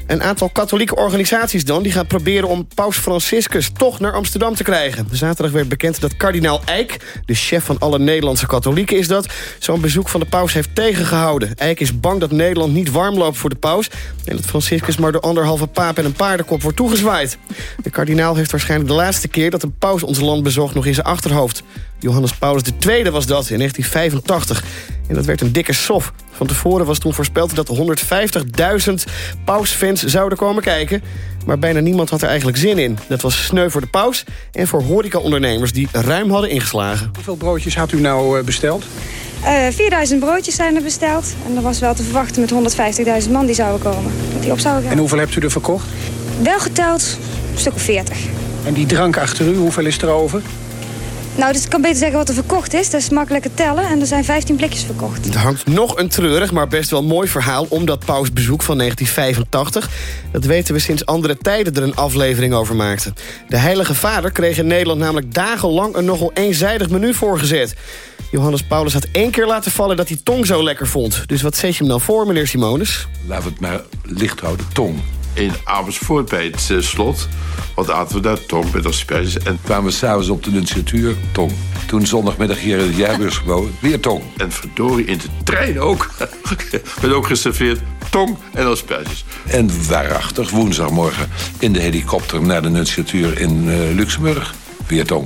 Een aantal katholieke organisaties dan... die gaan proberen om paus Franciscus toch naar Amsterdam te krijgen. Zaterdag werd bekend dat kardinaal Eijk... de chef van alle Nederlandse katholieken is dat... zo'n bezoek van de paus heeft tegengehouden. Eijk is bang dat Nederland niet warm loopt voor de paus... en dat Franciscus maar door anderhalve paap en een paardenkop wordt toegezwaaid. De kardinaal heeft waarschijnlijk de laatste keer... dat een paus ons land bezocht nog in zijn achterhoofd. Johannes Paulus II was dat in 1985. En dat werd een dikke sof. Van tevoren was toen voorspeld dat 150.000 pausfans zouden komen kijken. Maar bijna niemand had er eigenlijk zin in. Dat was sneu voor de paus en voor horecaondernemers die ruim hadden ingeslagen. Hoeveel broodjes had u nou besteld? Uh, 4000 broodjes zijn er besteld. En er was wel te verwachten met 150.000 man die zouden komen. Dat die op zouden gaan. En hoeveel hebt u er verkocht? Wel geteld, een stuk of 40. En die drank achter u, hoeveel is er over? Nou, dus ik kan beter zeggen wat er verkocht is. Dat is makkelijker tellen. En er zijn 15 blikjes verkocht. Er hangt nog een treurig, maar best wel mooi verhaal... om dat pausbezoek van 1985. Dat weten we sinds andere tijden er een aflevering over maakten. De Heilige Vader kreeg in Nederland namelijk dagenlang... een nogal eenzijdig menu voorgezet. Johannes Paulus had één keer laten vallen dat hij tong zo lekker vond. Dus wat zet je hem dan voor, meneer Simonus? Laten we het maar licht houden, tong in Amersfoort bij het uh, slot. Wat aten we daar? Tong met asperges. En kwamen we s'avonds op de nunciatuur, tong. Toen zondagmiddag hier in het jaarbeursgebouw, weer tong. En verdorie, in de trein ook. werd ook geserveerd tong en asperges. En waarachtig, woensdagmorgen in de helikopter naar de nunciatuur in uh, Luxemburg.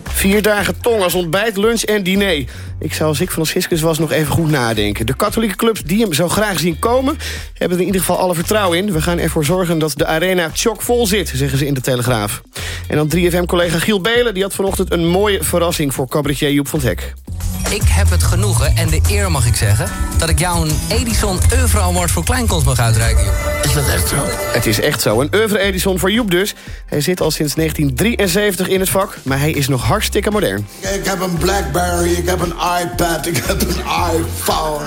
Vier dagen tong als ontbijt, lunch en diner. Ik zou als ik Franciscus was nog even goed nadenken. De katholieke clubs die hem zo graag zien komen... hebben er in ieder geval alle vertrouwen in. We gaan ervoor zorgen dat de arena chockvol zit, zeggen ze in de Telegraaf. En dan 3FM-collega Giel Belen... die had vanochtend een mooie verrassing voor cabaretier Joep van het Hek. Ik heb het genoegen en de eer, mag ik zeggen... dat ik jou een Edison Oeuvre Award voor kleinkunst mag uitreiken, Joep. Is dat echt zo? Het is echt zo. Een Oeuvre Edison voor Joep dus. Hij zit al sinds 1973 in het vak, maar hij is nog hartstikke modern. Ik heb een Blackberry, ik heb een iPad, ik heb een iPhone.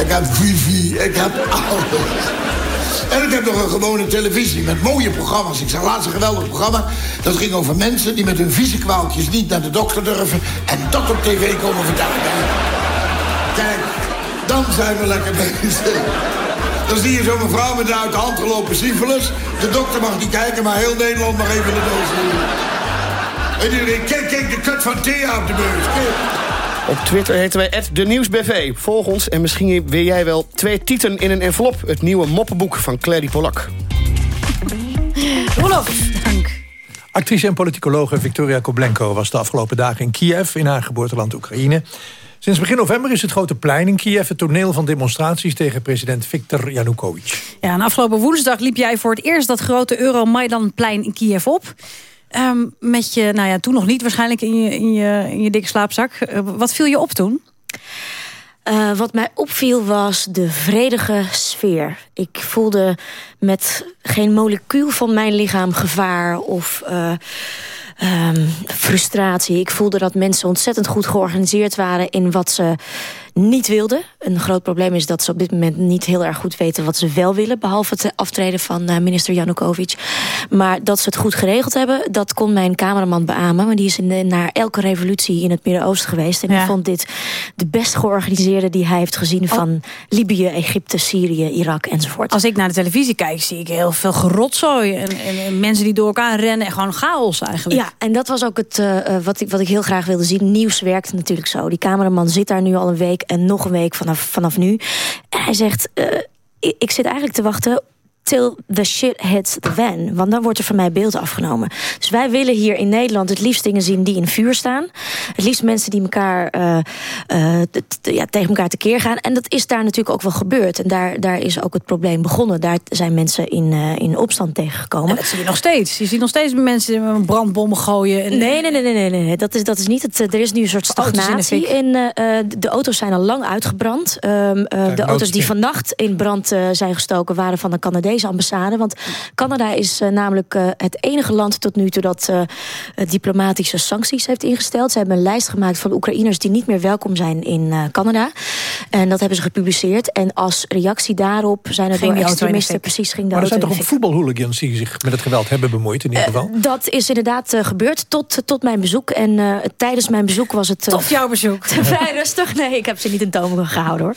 Ik heb Vivi, ik heb alles. En ik heb nog een gewone televisie met mooie programma's. Ik zag laatst een geweldig programma. Dat ging over mensen die met hun vieze kwaaltjes niet naar de dokter durven... en dat op tv komen vertellen. Kijk, dan zijn we lekker bezig. Dan zie je zo'n mevrouw met een uit de hand gelopen syphilis. De dokter mag niet kijken, maar heel Nederland mag even de doos doen. En iedereen, kijk, kijk, de kut van Thea op de beurs. Op Twitter heten wij de Nieuwsbv. Volg ons en misschien wil jij wel twee tieten in een envelop. Het nieuwe moppenboek van Clary Polak. Rolof, dank. Actrice en politicologe Victoria Koblenko was de afgelopen dagen in Kiev... in haar geboorteland Oekraïne. Sinds begin november is het Grote Plein in Kiev... het toneel van demonstraties tegen president Viktor Yanukovych. Ja, en afgelopen woensdag liep jij voor het eerst... dat grote Euromaidanplein in Kiev op... Ehm, met je, nou ja, toen nog niet waarschijnlijk in je, in je, in je dikke slaapzak. Uh, wat viel je op toen? Uh, wat mij opviel was de vredige sfeer. Ik voelde met geen molecuul van mijn lichaam gevaar of... Uh, ehm, frustratie. Ik voelde dat mensen ontzettend goed georganiseerd waren... in wat ze niet wilden. Een groot probleem is dat ze op dit moment niet heel erg goed weten wat ze wel willen. Behalve het aftreden van uh, minister Janukovic. Maar dat ze het goed geregeld hebben, dat kon mijn cameraman beamen. Maar die is in naar elke revolutie in het Midden-Oosten geweest. En ja. die vond dit de best georganiseerde die hij heeft gezien van Libië, Egypte, Syrië, Irak enzovoort. Als ik naar de televisie kijk, zie ik heel veel gerotzooi. En, en, en mensen die door elkaar rennen en gewoon chaos eigenlijk. Ja, en dat was ook het uh, wat, ik, wat ik heel graag wilde zien. Nieuws werkt natuurlijk zo. Die cameraman zit daar nu al een week en nog een week vanaf, vanaf nu. En hij zegt, uh, ik zit eigenlijk te wachten till the shit hits the van. Want dan wordt er van mij beeld afgenomen. Dus wij willen hier in Nederland het liefst dingen zien die in vuur staan. Het liefst mensen die elkaar uh, uh, ja, tegen elkaar tekeer gaan. En dat is daar natuurlijk ook wel gebeurd. En daar, daar is ook het probleem begonnen. Daar zijn mensen in, uh, in opstand tegengekomen. En dat zie je nog steeds. Je ziet nog steeds mensen brandbommen gooien. En... Nee, nee, nee, nee, nee, nee. Dat, is, dat is niet het. Er is nu een soort stagnatie. In, in de auto's zijn al lang uitgebrand. Um, de auto's die vannacht in brand zijn gestoken waren van de Canadees ambassade. Want Canada is uh, namelijk uh, het enige land tot nu toe dat uh, diplomatische sancties heeft ingesteld. Ze hebben een lijst gemaakt van Oekraïners die niet meer welkom zijn in Canada. En dat hebben ze gepubliceerd. En als reactie daarop zijn er ging door extremisten precies ging Maar er zijn toch ook voetbalhooligans die zich met het geweld hebben bemoeid in ieder geval? dat is inderdaad gebeurd tot, tot mijn bezoek. En tijdens mijn bezoek was het... tot jouw bezoek? vrij rustig. Nee, ik heb ze niet in toom gehouden hoor.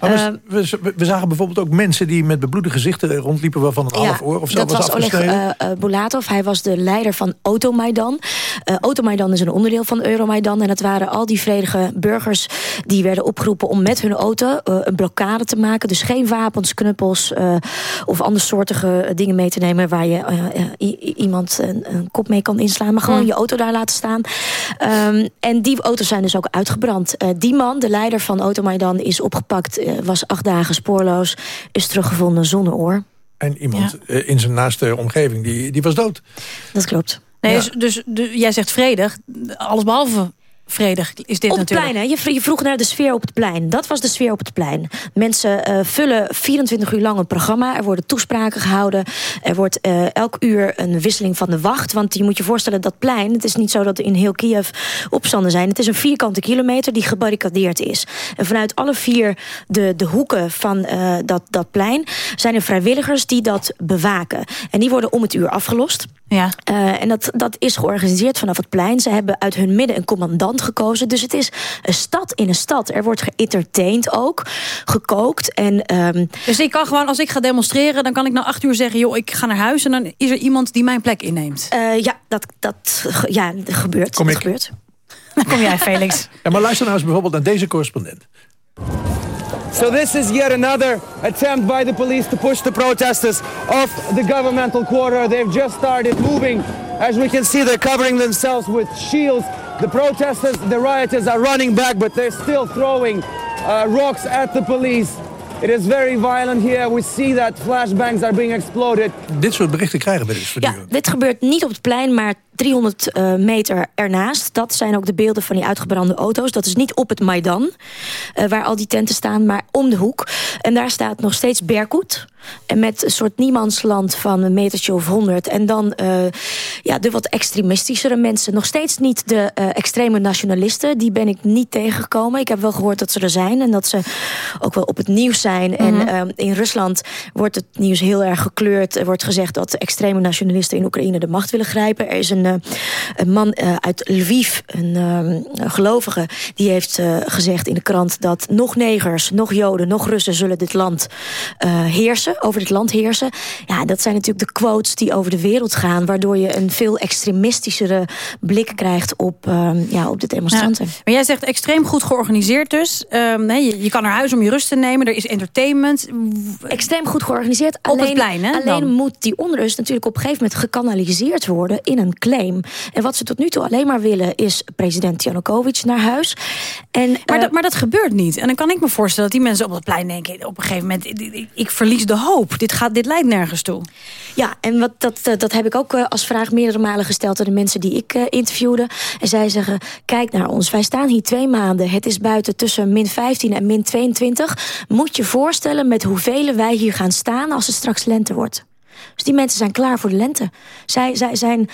Maar we, we, we, zagen bijvoorbeeld ook mensen die met bebloede gezichten rondliepen... waarvan een half oor of zo dat was, was Oleg uh, Bulatov. Hij was de leider van Automaidan. Uh, Automaidan is een onderdeel van Euromaidan. En dat waren al die vredige burgers die werden opgeroepen... om met hun auto een blokkade te maken. Dus geen wapens, knuppels of andersoortige dingen mee te nemen... waar je iemand een, een, kop mee kan inslaan. Maar gewoon je auto daar laten staan. Um, en die auto's zijn dus ook uitgebrand. die man, de leider van Automaidan, is opgepakt was acht dagen spoorloos, is teruggevonden zonder oor. En iemand ja. in zijn naaste omgeving, die, die was dood. Dat klopt. Nee, ja. Dus, dus de, jij zegt vredig, alles behalve vredig is dit op natuurlijk. het plein, hè? Je vroeg naar de sfeer op het plein. Dat was de sfeer op het plein. Mensen uh, vullen 24 uur lang een programma. Er worden toespraken gehouden. Er wordt uh, elk uur een wisseling van de wacht. Want je moet je voorstellen, dat plein... het is niet zo dat er in heel Kiev opstanden zijn. Het is een vierkante kilometer die gebarricadeerd is. En vanuit alle vier de, de hoeken van uh, dat, dat plein... zijn er vrijwilligers die dat bewaken. En die worden om het uur afgelost. Ja. En dat, dat is georganiseerd vanaf het plein. Ze hebben uit hun midden een commandant gekozen. Dus het is een stad in een stad. Er wordt geëntertained ook, gekookt. En, um... Dus ik kan gewoon, als ik ga demonstreren... dan kan ik na acht uur zeggen, joh, ik ga naar huis... en dan is er iemand die mijn plek inneemt. Uh, ja, dat, dat, ja, dat gebeurt. Kom dat ik. gebeurt. Dan kom jij, Felix. ja, maar luister nou eens bijvoorbeeld naar deze correspondent. So this is yet another attempt by the police to push the protesters off the governmental quarter. They've just started moving. As we can see, they're covering themselves with shields. The protesters, the rioters are running back, but they're still throwing uh, rocks at the police. It is very violent here. We see that flashbangs are being exploded. Dit soort berichten krijgen we dus Ja, dit gebeurt niet op het plein, maar 300 uh, meter ernaast. Dat zijn ook de beelden van die uitgebrande auto's. Dat is niet op het Maidan, uh, waar al die tenten staan, maar om de hoek. En daar staat nog steeds Berkut. En met een soort niemandsland van een metertje of honderd. En dan uh, ja, de wat extremistischere mensen. Nog steeds niet de uh, extreme nationalisten. Die ben ik niet tegengekomen. Ik heb wel gehoord dat ze er zijn. En dat ze ook wel op het nieuws zijn. Mm -hmm. En uh, in Rusland wordt het nieuws heel erg gekleurd. Er wordt gezegd dat de extreme nationalisten in Oekraïne de macht willen grijpen. Er is een, een man uit Lviv, een, een gelovige... die heeft gezegd in de krant dat nog negers, nog joden, nog Russen... zullen dit land heersen over het land heersen. Ja, dat zijn natuurlijk de quotes die over de wereld gaan... waardoor je een veel extremistischere blik krijgt op, uh, ja, op de demonstranten. Ja, maar jij zegt extreem goed georganiseerd dus. Um, nee, je, je, kan naar huis om je rust te nemen. Er is entertainment. Extreem goed georganiseerd. Op alleen, het plein, hè? Alleen dan. moet die onrust natuurlijk op een gegeven moment gekanaliseerd worden... in een claim. En wat ze tot nu toe alleen maar willen is president Janukovic naar huis. En, maar, uh, dat, maar dat gebeurt niet. En dan kan ik me voorstellen dat die mensen op het plein denken... op een gegeven moment, ik, ik verlies de hoop. Dit, gaat, dit leidt nergens toe. Ja, en wat, dat, dat heb ik ook als vraag meerdere malen gesteld... aan de mensen die ik uh, interviewde. En zij zeggen, kijk naar ons. Wij staan hier twee maanden. Het is buiten tussen min 15 en min 22. Moet je voorstellen met hoeveel wij hier gaan staan... als het straks lente wordt. Dus die mensen zijn klaar voor de lente. Zij, zij zijn...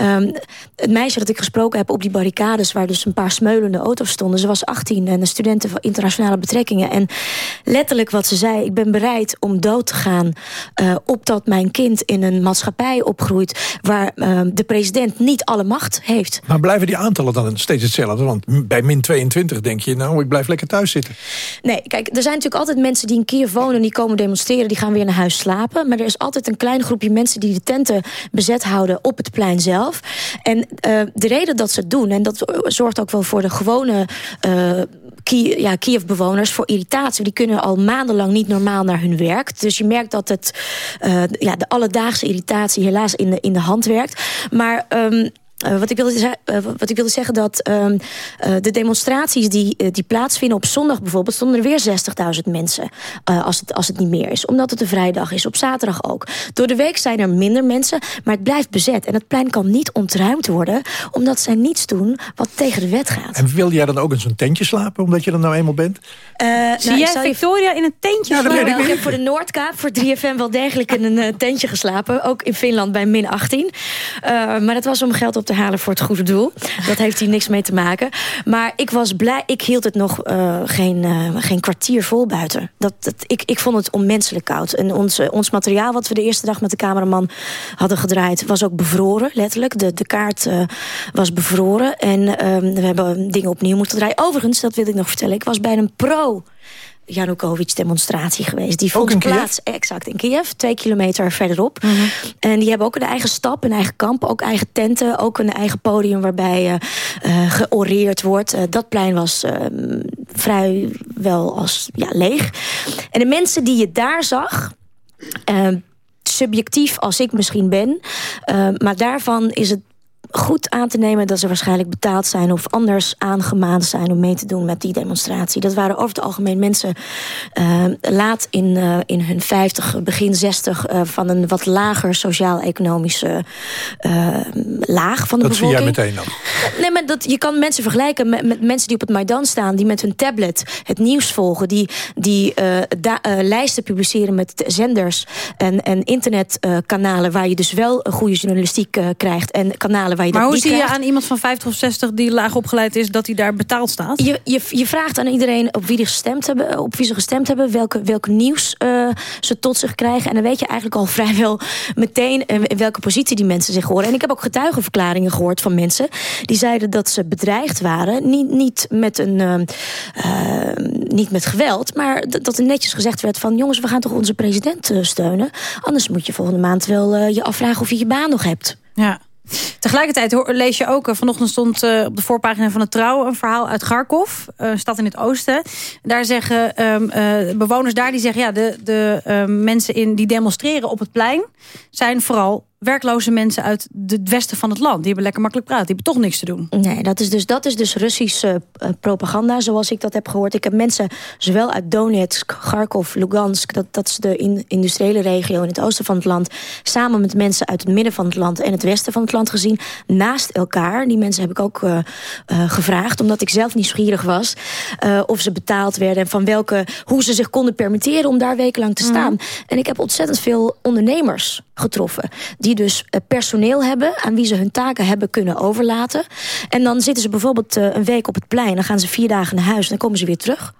Um, het meisje dat ik gesproken heb op die barricades... waar dus een paar smeulende auto's stonden. Ze was 18 en een studenten van internationale betrekkingen. En letterlijk wat ze zei... ik ben bereid om dood te gaan... Uh, opdat mijn kind in een maatschappij opgroeit... waar uh, de president niet alle macht heeft. Maar blijven die aantallen dan steeds hetzelfde? Want bij min 22 denk je... nou, ik blijf lekker thuis zitten. Nee, kijk, er zijn natuurlijk altijd mensen die in Kiev wonen... die komen demonstreren, die gaan weer naar huis slapen. Maar er is altijd een klein groepje mensen... die de tenten bezet houden op het plein zelf. En uh, de reden dat ze het doen... en dat zorgt ook wel voor de gewone Kie ja, Kiev-bewoners... voor irritatie. Die kunnen al maandenlang niet normaal naar hun werk. Dus je merkt dat het, uh, ja, de alledaagse irritatie... helaas in de, in de hand werkt. Maar... Um, uh, wat, ik wilde uh, wat ik wilde zeggen dat uh, de demonstraties die, die plaatsvinden op zondag bijvoorbeeld... stonden er weer 60.000 mensen als, het, als het niet meer is. Omdat het een vrijdag is, op zaterdag ook. Door de week zijn er minder mensen, maar het blijft bezet. En het plein kan niet ontruimd worden... omdat zij niets doen wat tegen de wet gaat. En wil jij dan ook in zo'n tentje slapen, omdat je er nou eenmaal bent? Zie nou, jij Victoria in een tentje ja, slapen? Ik, ik heb voor de Noordkaap, voor 3FM wel degelijk in een tentje geslapen. Ook in Finland bij min 18. maar dat was om geld op te halen voor het goede doel. Dat heeft hier niks mee te maken. Maar ik was blij, ik hield het nog uh, geen, uh, geen kwartier vol buiten. Dat, dat, ik, ik vond het onmenselijk koud. En ons, ons materiaal wat we de eerste dag met de cameraman hadden gedraaid... was ook bevroren, letterlijk. De, de kaart was bevroren. En we hebben dingen opnieuw moeten draaien. Overigens, dat wil ik nog vertellen. Ik was bij een pro Janukovic-demonstratie geweest. Die vond plaats exact in Kiev, twee kilometer verderop. Mm -hmm. En die hebben ook een eigen stap, een eigen kamp, ook eigen tenten... ook een eigen podium waarbij uh, uh, georeerd wordt. Uh, dat plein was vrij wel als ja, leeg. En de mensen die je daar zag subjectief als ik misschien ben. Uh, maar daarvan is het goed aan te nemen dat ze waarschijnlijk betaald zijn... of anders aangemaand zijn om mee te doen met die demonstratie. Dat waren over het algemeen mensen uh, laat in, uh, in hun 50, begin 60... Uh, van een wat lager sociaal-economische laag van de dat bevolking. zie jij meteen dan? Nee, maar dat, je kan mensen vergelijken met, met mensen die op het Maidan staan... die met hun tablet het nieuws volgen... die, die lijsten publiceren met zenders en, en internetkanalen... waar je dus wel goede journalistiek krijgt... en kanalen waar je maar dat hoe zie je aan iemand van 50 of 60 die laag opgeleid is... dat hij daar betaald staat? Je, je, je vraagt aan iedereen op wie, die gestemd hebben, op wie ze gestemd hebben... welke, welk nieuws uh, ze tot zich krijgen. En dan weet je eigenlijk al vrijwel meteen... in welke positie die mensen zich horen. En ik heb ook getuigenverklaringen gehoord van mensen... die zeiden dat ze bedreigd waren. Niet, niet, met, een, uh, uh, niet met geweld, maar dat er netjes gezegd werd van... jongens, we gaan toch onze president steunen? Anders moet je volgende maand wel je afvragen of je je baan nog hebt. Ja. Tegelijkertijd lees je ook, vanochtend stond uh, op de voorpagina van het Trouw... een verhaal uit Kharkov, een stad in het oosten. Daar zeggen uh, bewoners daar, die zeggen... ja, de, de uh, mensen in, die demonstreren op het plein... zijn vooral werkloze mensen uit het westen van het land. Die hebben lekker makkelijk praten, die hebben toch niks te doen. Nee, dat is dus, dat is dus Russische uh, propaganda, zoals ik dat heb gehoord. Ik heb mensen, zowel uit Donetsk, Kharkov, Lugansk... dat, dat is de in, industriële regio in het oosten van het land... samen met mensen uit het midden van het land en het westen van het land gezien... naast elkaar. Die mensen heb ik ook uh, uh, gevraagd, omdat ik zelf nieuwsgierig was... of ze betaald werden en van welke, hoe ze zich konden permitteren... om daar wekenlang te staan. Mm. En ik heb ontzettend veel ondernemers getroffen... die dus personeel hebben aan wie ze hun taken hebben kunnen overlaten. En dan zitten ze bijvoorbeeld een week op het plein. Dan gaan ze vier dagen naar huis en dan komen ze weer terug.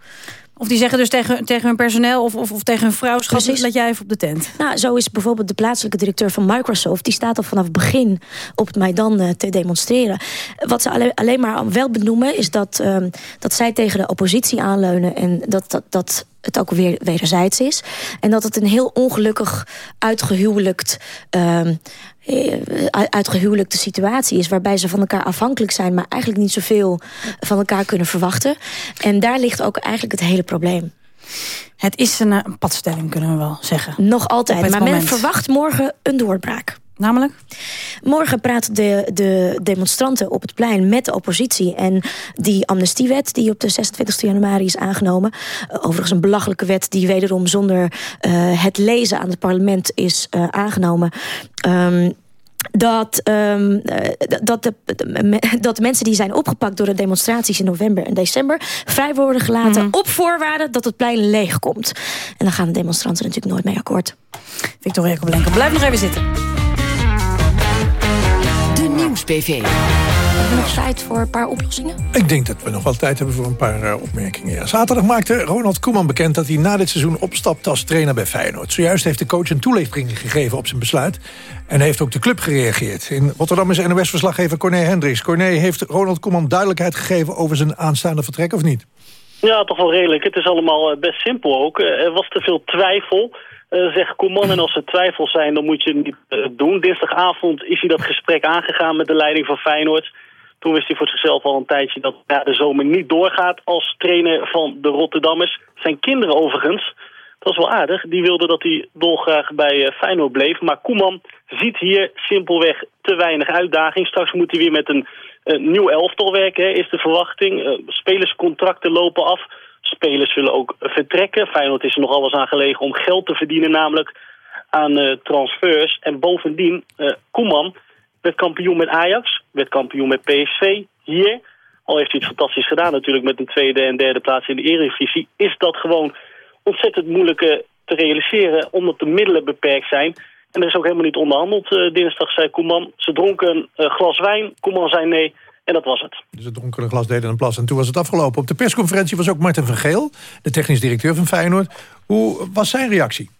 Of die zeggen dus tegen, tegen hun personeel of, of, of tegen hun vrouw... schat, laat jij even op de tent. Nou, zo is bijvoorbeeld de plaatselijke directeur van Microsoft... die staat al vanaf het begin op het Maidan uh, te demonstreren. Wat ze alleen, alleen maar wel benoemen... is dat, uh, dat zij tegen de oppositie aanleunen... en dat, dat, dat het ook weer wederzijds is. En dat het een heel ongelukkig uitgehuwelijkt... Uh, uitgehuwelijkte situatie is... waarbij ze van elkaar afhankelijk zijn... maar eigenlijk niet zoveel van elkaar kunnen verwachten. En daar ligt ook eigenlijk het hele probleem. Het is een, een padstelling, kunnen we wel zeggen. Nog altijd, maar moment. men verwacht morgen een doorbraak. Namelijk? Morgen praten de, de demonstranten op het plein met de oppositie. En die amnestiewet die op de 26 januari is aangenomen... overigens een belachelijke wet die wederom zonder uh, het lezen aan het parlement is uh, aangenomen... Um, dat, ehm, eh, dat, de, dat de mensen die zijn opgepakt door de demonstraties in november en december vrij worden gelaten Mhm. op voorwaarde dat het plein leeg komt. En dan gaan de demonstranten natuurlijk nooit mee akkoord. Victoria Koblenko, blijf nog even zitten. Nieuws-PV. Hebben we nog tijd voor een paar oplossingen? Ik denk dat we nog wel tijd hebben voor een paar eh, opmerkingen. Ja. Zaterdag maakte Ronald Koeman bekend dat hij na dit seizoen opstapt als trainer bij Feyenoord. Zojuist heeft de coach een toelichting gegeven op zijn besluit. En heeft ook de club gereageerd. In Rotterdam is NOS-verslaggever Corné Hendricks. Corné, heeft Ronald Koeman duidelijkheid gegeven over zijn aanstaande vertrek of niet? Ja, toch wel redelijk. Het is allemaal eh, best simpel ook. Eh, Er was te veel twijfel, eh, zegt Koeman. En als er twijfels zijn, dan moet je het niet eh, doen. Dinsdagavond is hij dat gesprek aangegaan met de leiding van Feyenoord. Toen wist hij voor zichzelf al een tijdje dat ja, de zomer niet doorgaat als trainer van de Rotterdammers. Zijn kinderen overigens, dat is wel aardig, die wilden dat hij dolgraag bij eh, Feyenoord bleef. Maar Koeman ziet hier simpelweg te weinig uitdaging. Straks moet hij weer met een nieuw elftal werken, is de verwachting. Spelerscontracten lopen af. Spelers willen ook vertrekken. Feyenoord is er nog alles aan gelegen om geld te verdienen, namelijk aan eh, transfers. En bovendien, eh, Koeman werd kampioen met Ajax, werd kampioen met PSV. Hier, al heeft hij het fantastisch gedaan natuurlijk met een tweede en derde plaats in de Eredivisie, is dat gewoon ontzettend moeilijk eh, te realiseren, omdat de middelen beperkt zijn. En er is ook helemaal niet onderhandeld. Dinsdag zei Koeman, ze dronken een glas wijn. Koeman zei nee, en dat was het. Dus het dronken een glas deden een plas en toen was het afgelopen. Op de persconferentie was ook Martin van Geel, de technisch directeur van Feyenoord. Hoe was zijn reactie?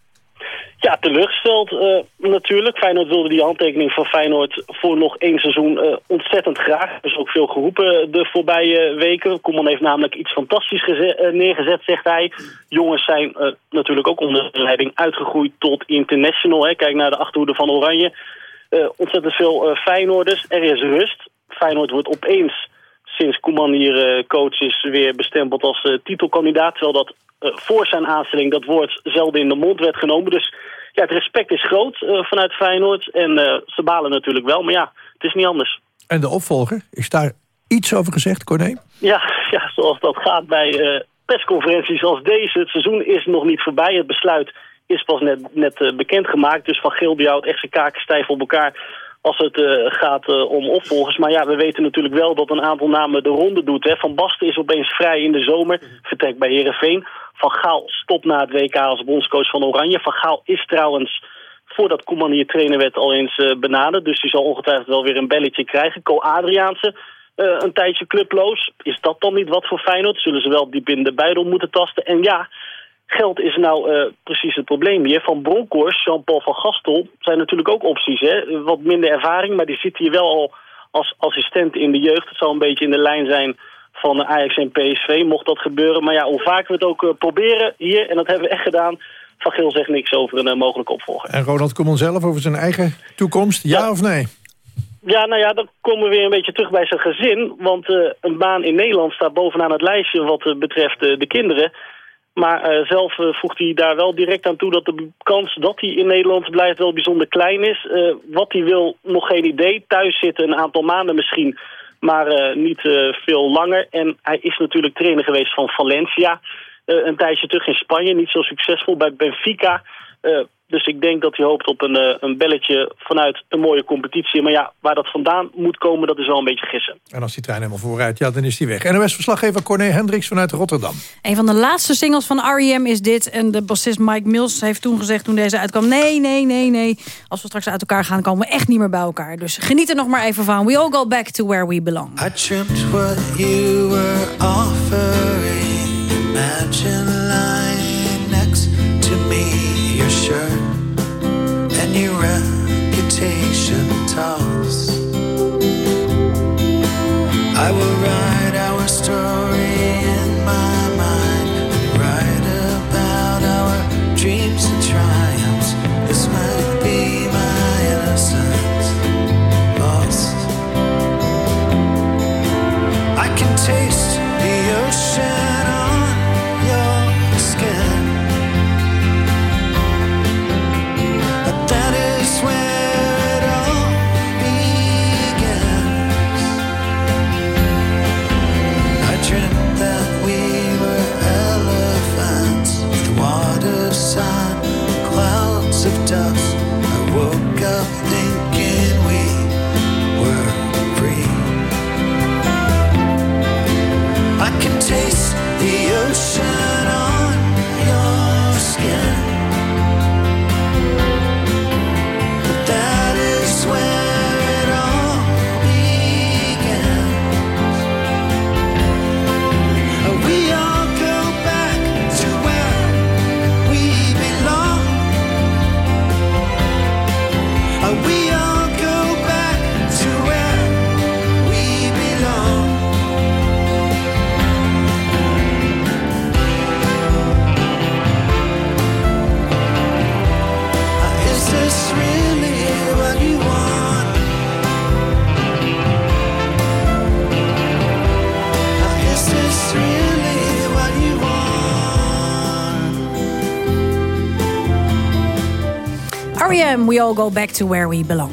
Ja, teleurgesteld eh, natuurlijk. Feyenoord wilde die handtekening van Feyenoord voor nog één seizoen eh, ontzettend graag. Er is ook veel geroepen de voorbije weken. Koeman heeft namelijk iets fantastisch geze- eh, neergezet, zegt hij. Jongens zijn eh, natuurlijk ook onder de leiding uitgegroeid tot international. Hè. Kijk naar de achterhoede van Oranje. Eh, ontzettend veel eh, Feyenoorders. Er is rust. Feyenoord wordt opeens, sinds Koeman hier eh, coach is, weer bestempeld als eh, titelkandidaat. Terwijl dat eh, voor zijn aanstelling dat woord zelden in de mond werd genomen. Dus ja, het respect is groot vanuit Feyenoord. En ze balen natuurlijk wel, maar ja, het is niet anders. En de opvolger, is daar iets over gezegd, Corné? Ja, ja zoals dat gaat bij persconferenties als deze. Het seizoen is nog niet voorbij. Het besluit is pas net, net bekendgemaakt. Dus Van Geel die houdt echt zijn kaken stijf op elkaar als het eh, gaat eh, om opvolgers. Maar ja, we weten natuurlijk wel dat een aantal namen de ronde doet. Hè. Van Basten is opeens vrij in de zomer. Vertrekt bij Herenveen. Van Gaal stopt na het WK als bondscoach van Oranje. Van Gaal is trouwens voordat Koeman hier trainer werd al eens eh, benaderd. Dus die zal ongetwijfeld wel weer een belletje krijgen. Co Adriaanse, een tijdje clubloos. Is dat dan niet wat voor Feyenoord? Zullen ze wel diep in de moeten tasten? En ja, geld is nou eh, precies het probleem hier. Van Bronkhorst, Jean-Paul van Gastel zijn natuurlijk ook opties. Hè? Wat minder ervaring, maar die zit hier wel al als assistent in de jeugd. Het zal een beetje in de lijn zijn van Ajax en PSV, mocht dat gebeuren. Maar ja, hoe vaak we het ook eh, proberen hier, en dat hebben we echt gedaan... Van Geel zegt niks over een eh, mogelijke opvolger. En Ronald Koeman zelf over zijn eigen toekomst, ja, of nee? Ja, nou ja, dan komen we weer een beetje terug bij zijn gezin. Want een baan in Nederland staat bovenaan het lijstje wat betreft de kinderen. Maar eh, zelf eh, voegt hij daar wel direct aan toe dat de kans dat hij in Nederland blijft wel bijzonder klein is. Eh, wat hij wil, nog geen idee. Thuis zitten een aantal maanden misschien, maar niet veel langer. En hij is natuurlijk trainer geweest van Valencia. Een tijdje terug in Spanje, niet zo succesvol bij Benfica. Dus ik denk dat hij hoopt op een, eh, een belletje vanuit een mooie competitie. Maar ja, waar dat vandaan moet komen, dat is wel een beetje gissen. En als die trein helemaal vooruit, ja, dan is die weg. NOS-verslaggever Corné Hendricks vanuit Rotterdam. Een van de laatste singles van R.E.M. is dit. En de bassist Mike Mills heeft toen gezegd toen deze uitkwam... nee, nee, nee, nee. Als we straks uit elkaar gaan, komen we echt niet meer bij elkaar. Dus geniet er nog maar even van. We all go back to where we belong. I dreamt what you were offering. Imagine you run. We all go back to where we belong.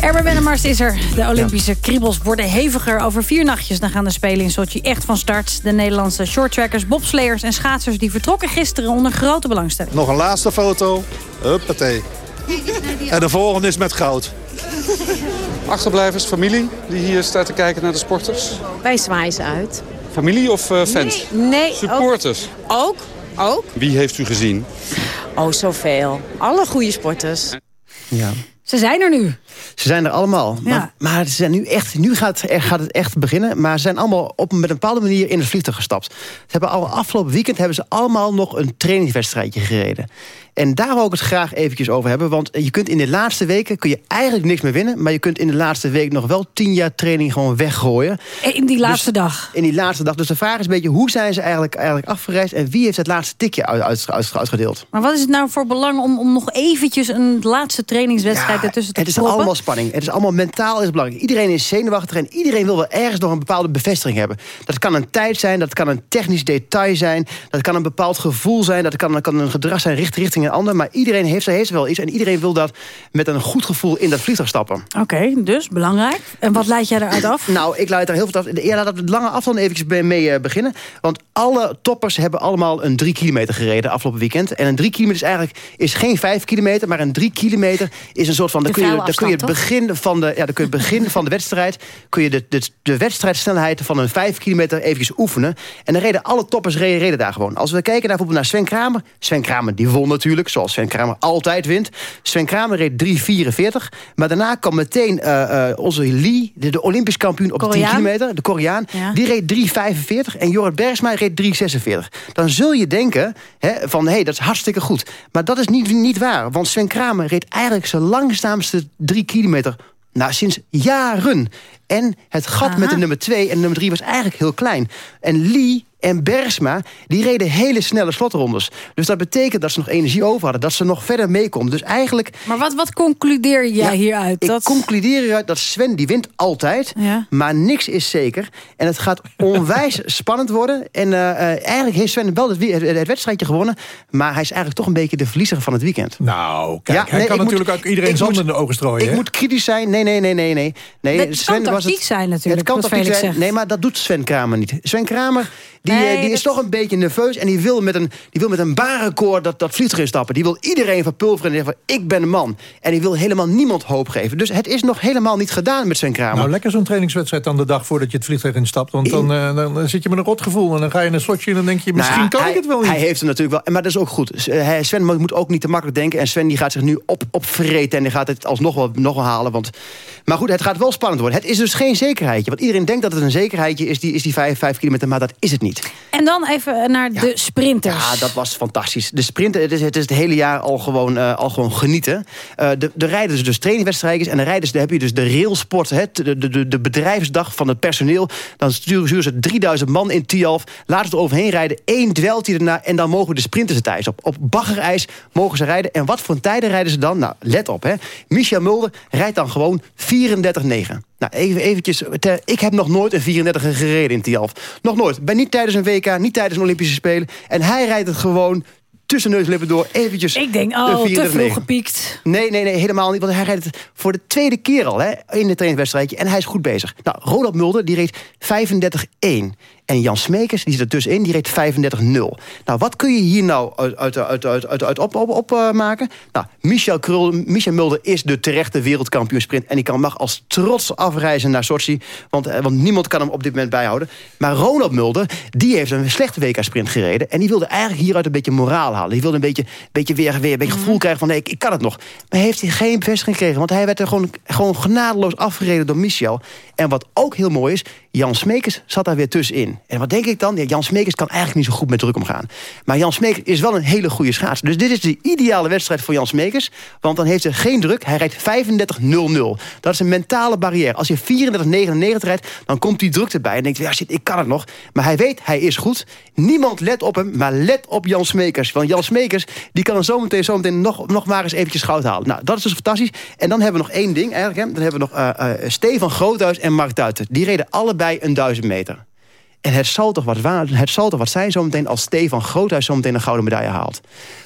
Erben Wennemars is er. De Olympische kriebels worden heviger. Over vier nachtjes dan gaan de Spelen in Sochi echt van start. De Nederlandse shorttrackers, bobslayers en schaatsers... die vertrokken gisteren onder grote belangstelling. Nog een laatste foto. Huppatee. En de volgende is met goud. Achterblijvers, familie, die hier staat te kijken naar de sporters. Wij zwaaien ze uit. Familie of uh, fans? Nee, nee Supporters? Ook, ook, ook. Wie heeft u gezien? Oh, zoveel. Alle goede sporters. Ja. Ze zijn er nu. Ze zijn er allemaal. Ja. Maar, maar ze zijn nu echt, nu gaat, het- gaat het echt beginnen. Maar ze zijn allemaal op, met een bepaalde manier in het vliegtuig gestapt. Ze hebben al afgelopen weekend hebben ze allemaal nog een trainingswedstrijdje gereden. En daar wil ik het graag eventjes over hebben. Want je kunt in de laatste weken kun je eigenlijk niks meer winnen. Maar je kunt in de laatste week nog wel tien jaar training gewoon weggooien. In die laatste dag. In die laatste dag. Dus de vraag is een beetje hoe zijn ze eigenlijk, eigenlijk afgereisd... en wie heeft het laatste tikje uit, uit, uit- uitgedeeld? Maar wat is het nou voor belang om, om nog eventjes... een laatste trainingswedstrijd ertussen te Het is proppen? allemaal spanning. Het is allemaal mentaal is belangrijk. Iedereen is zenuwachtig en iedereen wil wel ergens nog een bepaalde bevestiging hebben. Dat kan een tijd zijn, dat kan een technisch detail zijn... dat kan een bepaald gevoel zijn, dat kan, dat kan een gedrag zijn richt, richting een ander. Maar iedereen heeft, heeft wel iets en iedereen wil dat met een goed gevoel in dat vliegtuig stappen. Oké, dus belangrijk. En wat leid jij eruit af? Nou, ik leid er heel veel af. Ja, laten we het lange afstand eventjes bij- mee eh, beginnen. Want alle toppers hebben allemaal een drie kilometer gereden afgelopen weekend. En een drie kilometer is eigenlijk is geen vijf kilometer, maar een drie kilometer is een soort van. Dan kun je, dan kun je het begin van de, ja, dan kun je het begin van de wedstrijd, kun je de, de, de wedstrijdsnelheid van een vijf kilometer eventjes oefenen. En dan reden alle toppers reden, reden daar gewoon. Als we kijken naar bijvoorbeeld naar Sven Kramer. Sven Kramer die won natuurlijk, zoals Sven Kramer altijd wint. Sven Kramer reed 3,44. Maar daarna kwam meteen eh, eh, onze Lee, de, de Olympisch kampioen op de 10 Koreaan. kilometer, de Koreaan. Ja. Die reed 3,45 en Jorrit Bergsma reed 3,46. Dan zul je denken hè, van, hé, hey, dat is hartstikke goed. Maar dat is niet, niet waar, want Sven Kramer reed eigenlijk zijn langzaamste 3 kilometer... Nou, sinds jaren. En het gat Aha. met de nummer 2 en nummer 3 was eigenlijk heel klein. En Lee en Bergsma, die reden hele snelle slotrondes. Dus dat betekent dat ze nog energie over hadden. Dat ze nog verder meekomen. Dus eigenlijk... Maar wat, wat concludeer jij Ja, hieruit? Ik Dat... concludeer hieruit dat Sven die wint altijd. Ja. Maar niks is zeker. En het gaat onwijs spannend worden. En eh, eh, eigenlijk heeft Sven wel het, het, het wedstrijdje gewonnen. Maar hij is eigenlijk toch een beetje de verliezer van het weekend. Nou, kijk, Ja, hij nee, kan natuurlijk moet- ook iedereen zand moet- in de ogen strooien. Ik moet kritisch zijn. Nee, nee, nee, nee, nee. nee Het kan tactiek zijn natuurlijk, het kan wat tactiek Felix zijn. zegt. Nee, maar dat doet Sven Kramer niet. Sven Kramer die, Nee, eh, die dat- is toch een beetje nerveus. En die wil met een, die wil met een barenkoor dat, dat vliegtuig instappen. Die wil iedereen verpulveren en zeggen van, ik ben een man. En die wil helemaal niemand hoop geven. Dus het is nog helemaal niet gedaan met Sven Kramer. Nou, lekker zo'n trainingswedstrijd dan de dag voordat je het vliegtuig instapt. Want dan, eh, dan, dan zit je met een rotgevoel. En dan ga je in een slotje en dan denk je, misschien Nou, kan hij, ik het wel niet. Hij heeft het natuurlijk wel, maar dat is ook goed. Eh, hij- Sven mo- moet ook niet te makkelijk denken. En Sven die gaat zich nu op, opvreten en die gaat het alsnog wel, nog wel halen. Want, maar goed, het gaat wel spannend worden. Het is dus geen zekerheidje. Want iedereen denkt dat het een zekerheidje is, die, is die 5, 5 kilometer. Maar dat is het niet. En dan even naar de sprinters. Ja, dat was fantastisch. De sprinten, het is het, is het hele jaar al gewoon, eh, al gewoon genieten. Eh, de, de rijders dus trainingswedstrijdjes. En de rijders, daar heb je dus de railsport, hè, de, de, de, bedrijfsdag van het personeel. Dan sturen sturen ze 3000 man in Tialf. Laten ze er overheen rijden. Eén dwelt hij erna. En dan mogen de sprinters het ijs op. Op baggerijs mogen ze rijden. En wat voor tijden rijden ze dan? Nou, let op. Hè. Michel Mulder rijdt dan gewoon 34,9. Nou, even eventjes. ter- ik heb nog nooit een 34 gereden in Tialf. Nog nooit. Ben niet tijdens een WK, niet tijdens een Olympische Spelen. En hij rijdt het gewoon tussen neus en lippen door. Eventjes Ik denk, oh, te 34,9. vroeg gepiekt. Nee, nee, nee, helemaal niet. Want hij rijdt het voor de tweede keer al hè, in het trainingswedstrijdje. En hij is goed bezig. Nou, Ronald Mulder die reed 35-1. En Jan Smekers, die zit er tussenin, die reed 35-0. Nou, wat kun je hier nou uit, uit, uit, uit, uit, uit op, op, op eh, maken? Nou, Michel, Krul, Michel Mulder is de terechte wereldkampioen sprint. En die kan, mag als trots afreizen naar Sochi. Want, eh, want niemand kan hem op dit moment bijhouden. Maar Ronald Mulder, die heeft een slechte WK-sprint gereden. En die wilde eigenlijk hieruit een beetje moraal halen. Die wilde een beetje, beetje weer, weer een beetje gevoel krijgen van... nee, ik, ik kan het nog. Maar heeft hij geen bevestiging gekregen. Want hij werd er gewoon, gewoon genadeloos afgereden door Michel. En wat ook heel mooi is... Jan Smekers zat daar weer tussenin. En wat denk ik dan? Ja, Jan Smekers kan eigenlijk niet zo goed met druk omgaan. Maar Jan Smekers is wel een hele goede schaatser. Dus dit is de ideale wedstrijd voor Jan Smekers. Want dan heeft hij geen druk. Hij rijdt 35-0-0. Dat is een mentale barrière. Als je 34-99 rijdt, dan komt die druk erbij. En denkt, ja shit, ik kan het nog. Maar hij weet, hij is goed. Niemand let op hem, maar let op Jan Smekers. Want Jan Smekers, die kan er zometeen, zometeen nog, nog maar eens eventjes goud halen. Nou, dat is dus fantastisch. En dan hebben we nog één ding eigenlijk. Hè. Dan hebben we nog eh, eh, Stefan Groothuis en Mark Duiten. Die reden allebei een duizend meter. En het zal toch wat, waar, het zal toch wat zijn zometeen als Stefan Groothuis zometeen een gouden medaille haalt.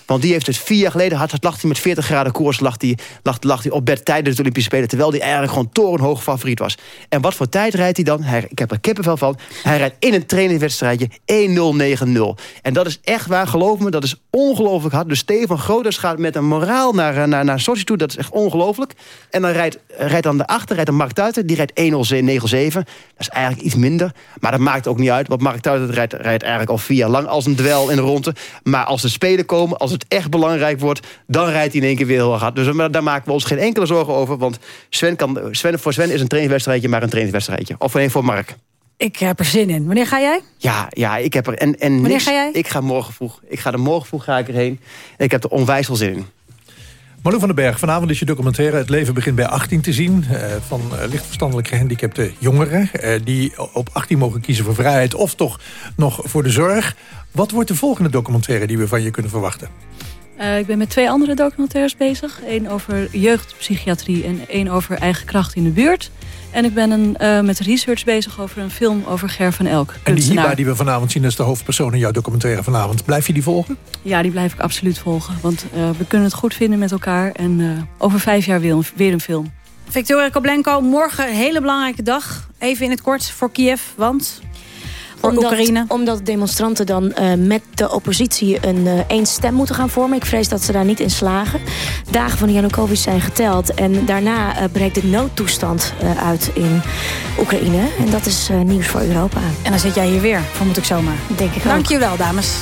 Want die heeft het vier jaar geleden, had, lag hij met 40 graden koers lag die, lag, lag op bed tijdens de Olympische Spelen. Terwijl hij eigenlijk gewoon torenhoog favoriet was. En wat voor tijd rijdt hij dan? Hij, ik heb er kippenvel van. Hij rijdt in een trainingswedstrijdje 1-0-9-0. En dat is echt waar, geloof me, dat is ongelooflijk hard. Dus Stefan Groothuis gaat met een moraal naar, eh, naar, naar Sochi toe. Dat is echt ongelooflijk. En dan rijdt, rijdt dan daarachter, rijdt een Mark Tuiter. Die rijdt 1-0-9-7. Dat is eigenlijk iets minder. Maar dat maakt ook niet uit. Want Mark Tuiter rijdt, rijdt eigenlijk al vier jaar lang als een dwel in de ronde. Maar als de Spelen komen, als het echt belangrijk wordt... dan rijdt hij in één keer weer heel hard. Dus daar maken we ons geen enkele zorgen over. Want Sven kan, Sven, voor Sven is een trainingswedstrijdje maar een trainingswedstrijdje. Of alleen voor Mark. Ik heb er zin in. Wanneer ga jij? Ja, ja ik heb er... En, en Wanneer niks- ga jij? Ik ga morgen vroeg. Ik ga er morgen vroeg ga ik erheen. En ik heb er onwijs veel zin in. Marlou van den Berg, vanavond is je documentaire Het leven begint bij 18 te zien. eh, van eh, licht verstandelijk gehandicapte jongeren. eh, die op 18 mogen kiezen voor vrijheid of toch nog voor de zorg. Wat wordt de volgende documentaire die we van je kunnen verwachten? Ik ben met twee andere documentaires bezig. Eén over jeugdpsychiatrie en één over eigen kracht in de buurt. En ik ben een, eh, met research bezig over een film over Ger van Elk, En die. Hiba die we vanavond zien als de hoofdpersoon in jouw documentaire vanavond. Blijf je die volgen? Ja, die blijf ik absoluut volgen. Want eh, we kunnen het goed vinden met elkaar. En eh, over vijf jaar weer een, weer een film. Victoria Koblenko, morgen een hele belangrijke dag. Even in het kort voor Kiev, want... Voor omdat, Oekraïne. Omdat demonstranten dan eh, met de oppositie een eh één stem moeten gaan vormen. Ik vrees dat ze daar niet in slagen. Dagen van Janukovic zijn geteld. En daarna eh, breekt de noodtoestand eh, uit in Oekraïne. En dat is eh, nieuws voor Europa. En dan zit jij hier weer, vermoed ik zomaar. Denk ik ook. Dankjewel, dames.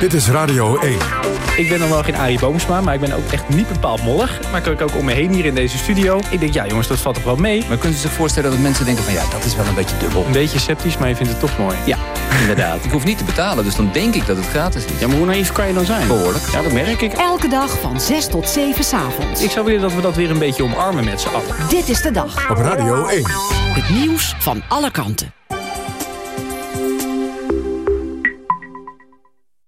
Dit is Radio 1. Ik ben dan wel geen Arie Boomsma, maar ik ben ook echt niet bepaald mollig. Maar kijk ook om me heen hier in deze studio. Ik denk, ja jongens, dat valt toch wel mee. Maar kunt u zich voorstellen dat mensen denken van ja, dat is wel een beetje dubbel. Een beetje sceptisch, maar je vindt het toch mooi. Ja, inderdaad. Ik hoef niet te betalen, dus dan denk ik dat het gratis is. Ja, maar hoe naïef kan je dan zijn? Behoorlijk. Ja, dat merk ik. Elke dag van 6 tot 7 's avonds. Ik zou willen dat we dat weer een beetje omarmen met z'n allen. Dit is de dag. Op Radio 1. Het nieuws van alle kanten.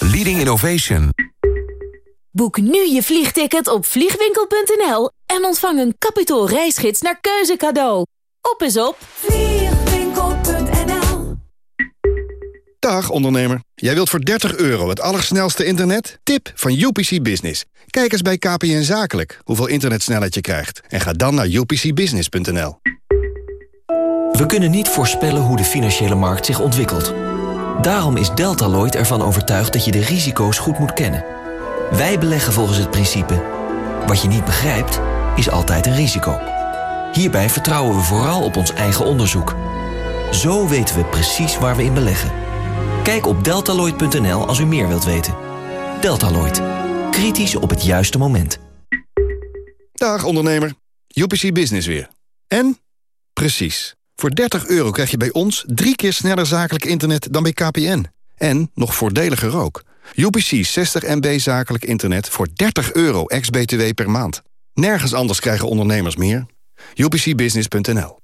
leading innovation. Boek nu je vliegticket op vliegwinkel.nl en ontvang een kapitaal reisgids naar keuze cadeau. Op is op vliegwinkel.nl Dag ondernemer. Jij wilt voor 30 euro het allersnelste internet? Tip van UPC Business. Kijk eens bij KPN Zakelijk hoeveel internetsnelheid je krijgt. En ga dan naar upcbusiness.nl. We kunnen niet voorspellen hoe de financiële markt zich ontwikkelt. Daarom is Deltaloid ervan overtuigd dat je de risico's goed moet kennen. Wij beleggen volgens het principe... wat je niet begrijpt, is altijd een risico. Hierbij vertrouwen we vooral op ons eigen onderzoek. Zo weten we precies waar we in beleggen. Kijk op deltaloid.nl als u meer wilt weten. Deltaloid. Kritisch op het juiste moment. Dag ondernemer. UPC Business weer. En? Precies. Voor 30 euro krijg je bij ons drie keer sneller zakelijk internet dan bij KPN. En nog voordeliger ook. UPC 60 MB zakelijk internet voor 30 euro ex-BTW per maand. Nergens anders krijgen ondernemers meer. UPCbusiness.nl